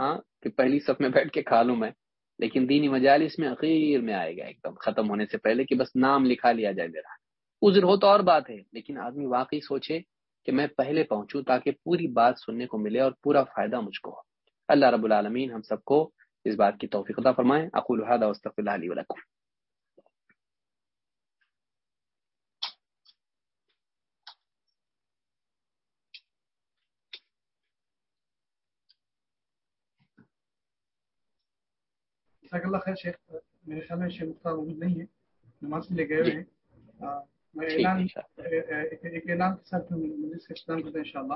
ہاں کہ پہلی صف میں بیٹھ کے کھا لوں میں، لیکن دینی مجالس میں اخیر میں آئے گا، ایک دم ختم ہونے سے پہلے کہ بس نام لکھا لیا جائے میرا۔ عذر ہو تو اور بات ہے۔ لیکن آدمی واقعی سوچے کہ میں پہلے پہنچوں تاکہ پوری بات سننے کو ملے اور پورا فائدہ مجھ کو اللہ رب العالمین ہم سب کو اس بات کی توفیق عطا فرمائے۔ اقول هذا واستغفر الله لي ولكم جزاک اللہ خیر شیخ میرے خیال میں شیخ مختار موجود نہیں ہے نماز کے لیے گئے ہوئے ہیں۔ میں اعلان ایک اعلان کے ساتھ مجلس کا اختتام کرتا ہوں انشاءاللہ۔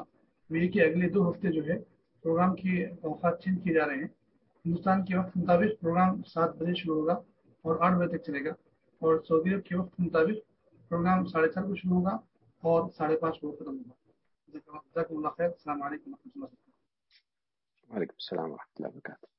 میری کہ اگلے دو ہفتے جو ہے پروگرام کی اوقات چینج کیے جا رہے ہیں۔ ہندوستان کے وقت مطابق پروگرام سات بجے شروع ہوگا اور آٹھ بجے تک چلے گا۔ اور سعودی عرب کے وقت مطابق پروگرام ساڑھے چار بجے شروع ہوگا اور ساڑھے پانچ بجے ختم ہوگا۔ جزاک اللہ خیر السلام علیکم و رحمۃ اللہ وعلیکم السلام و رحمۃ اللہ وبرکاتہ۔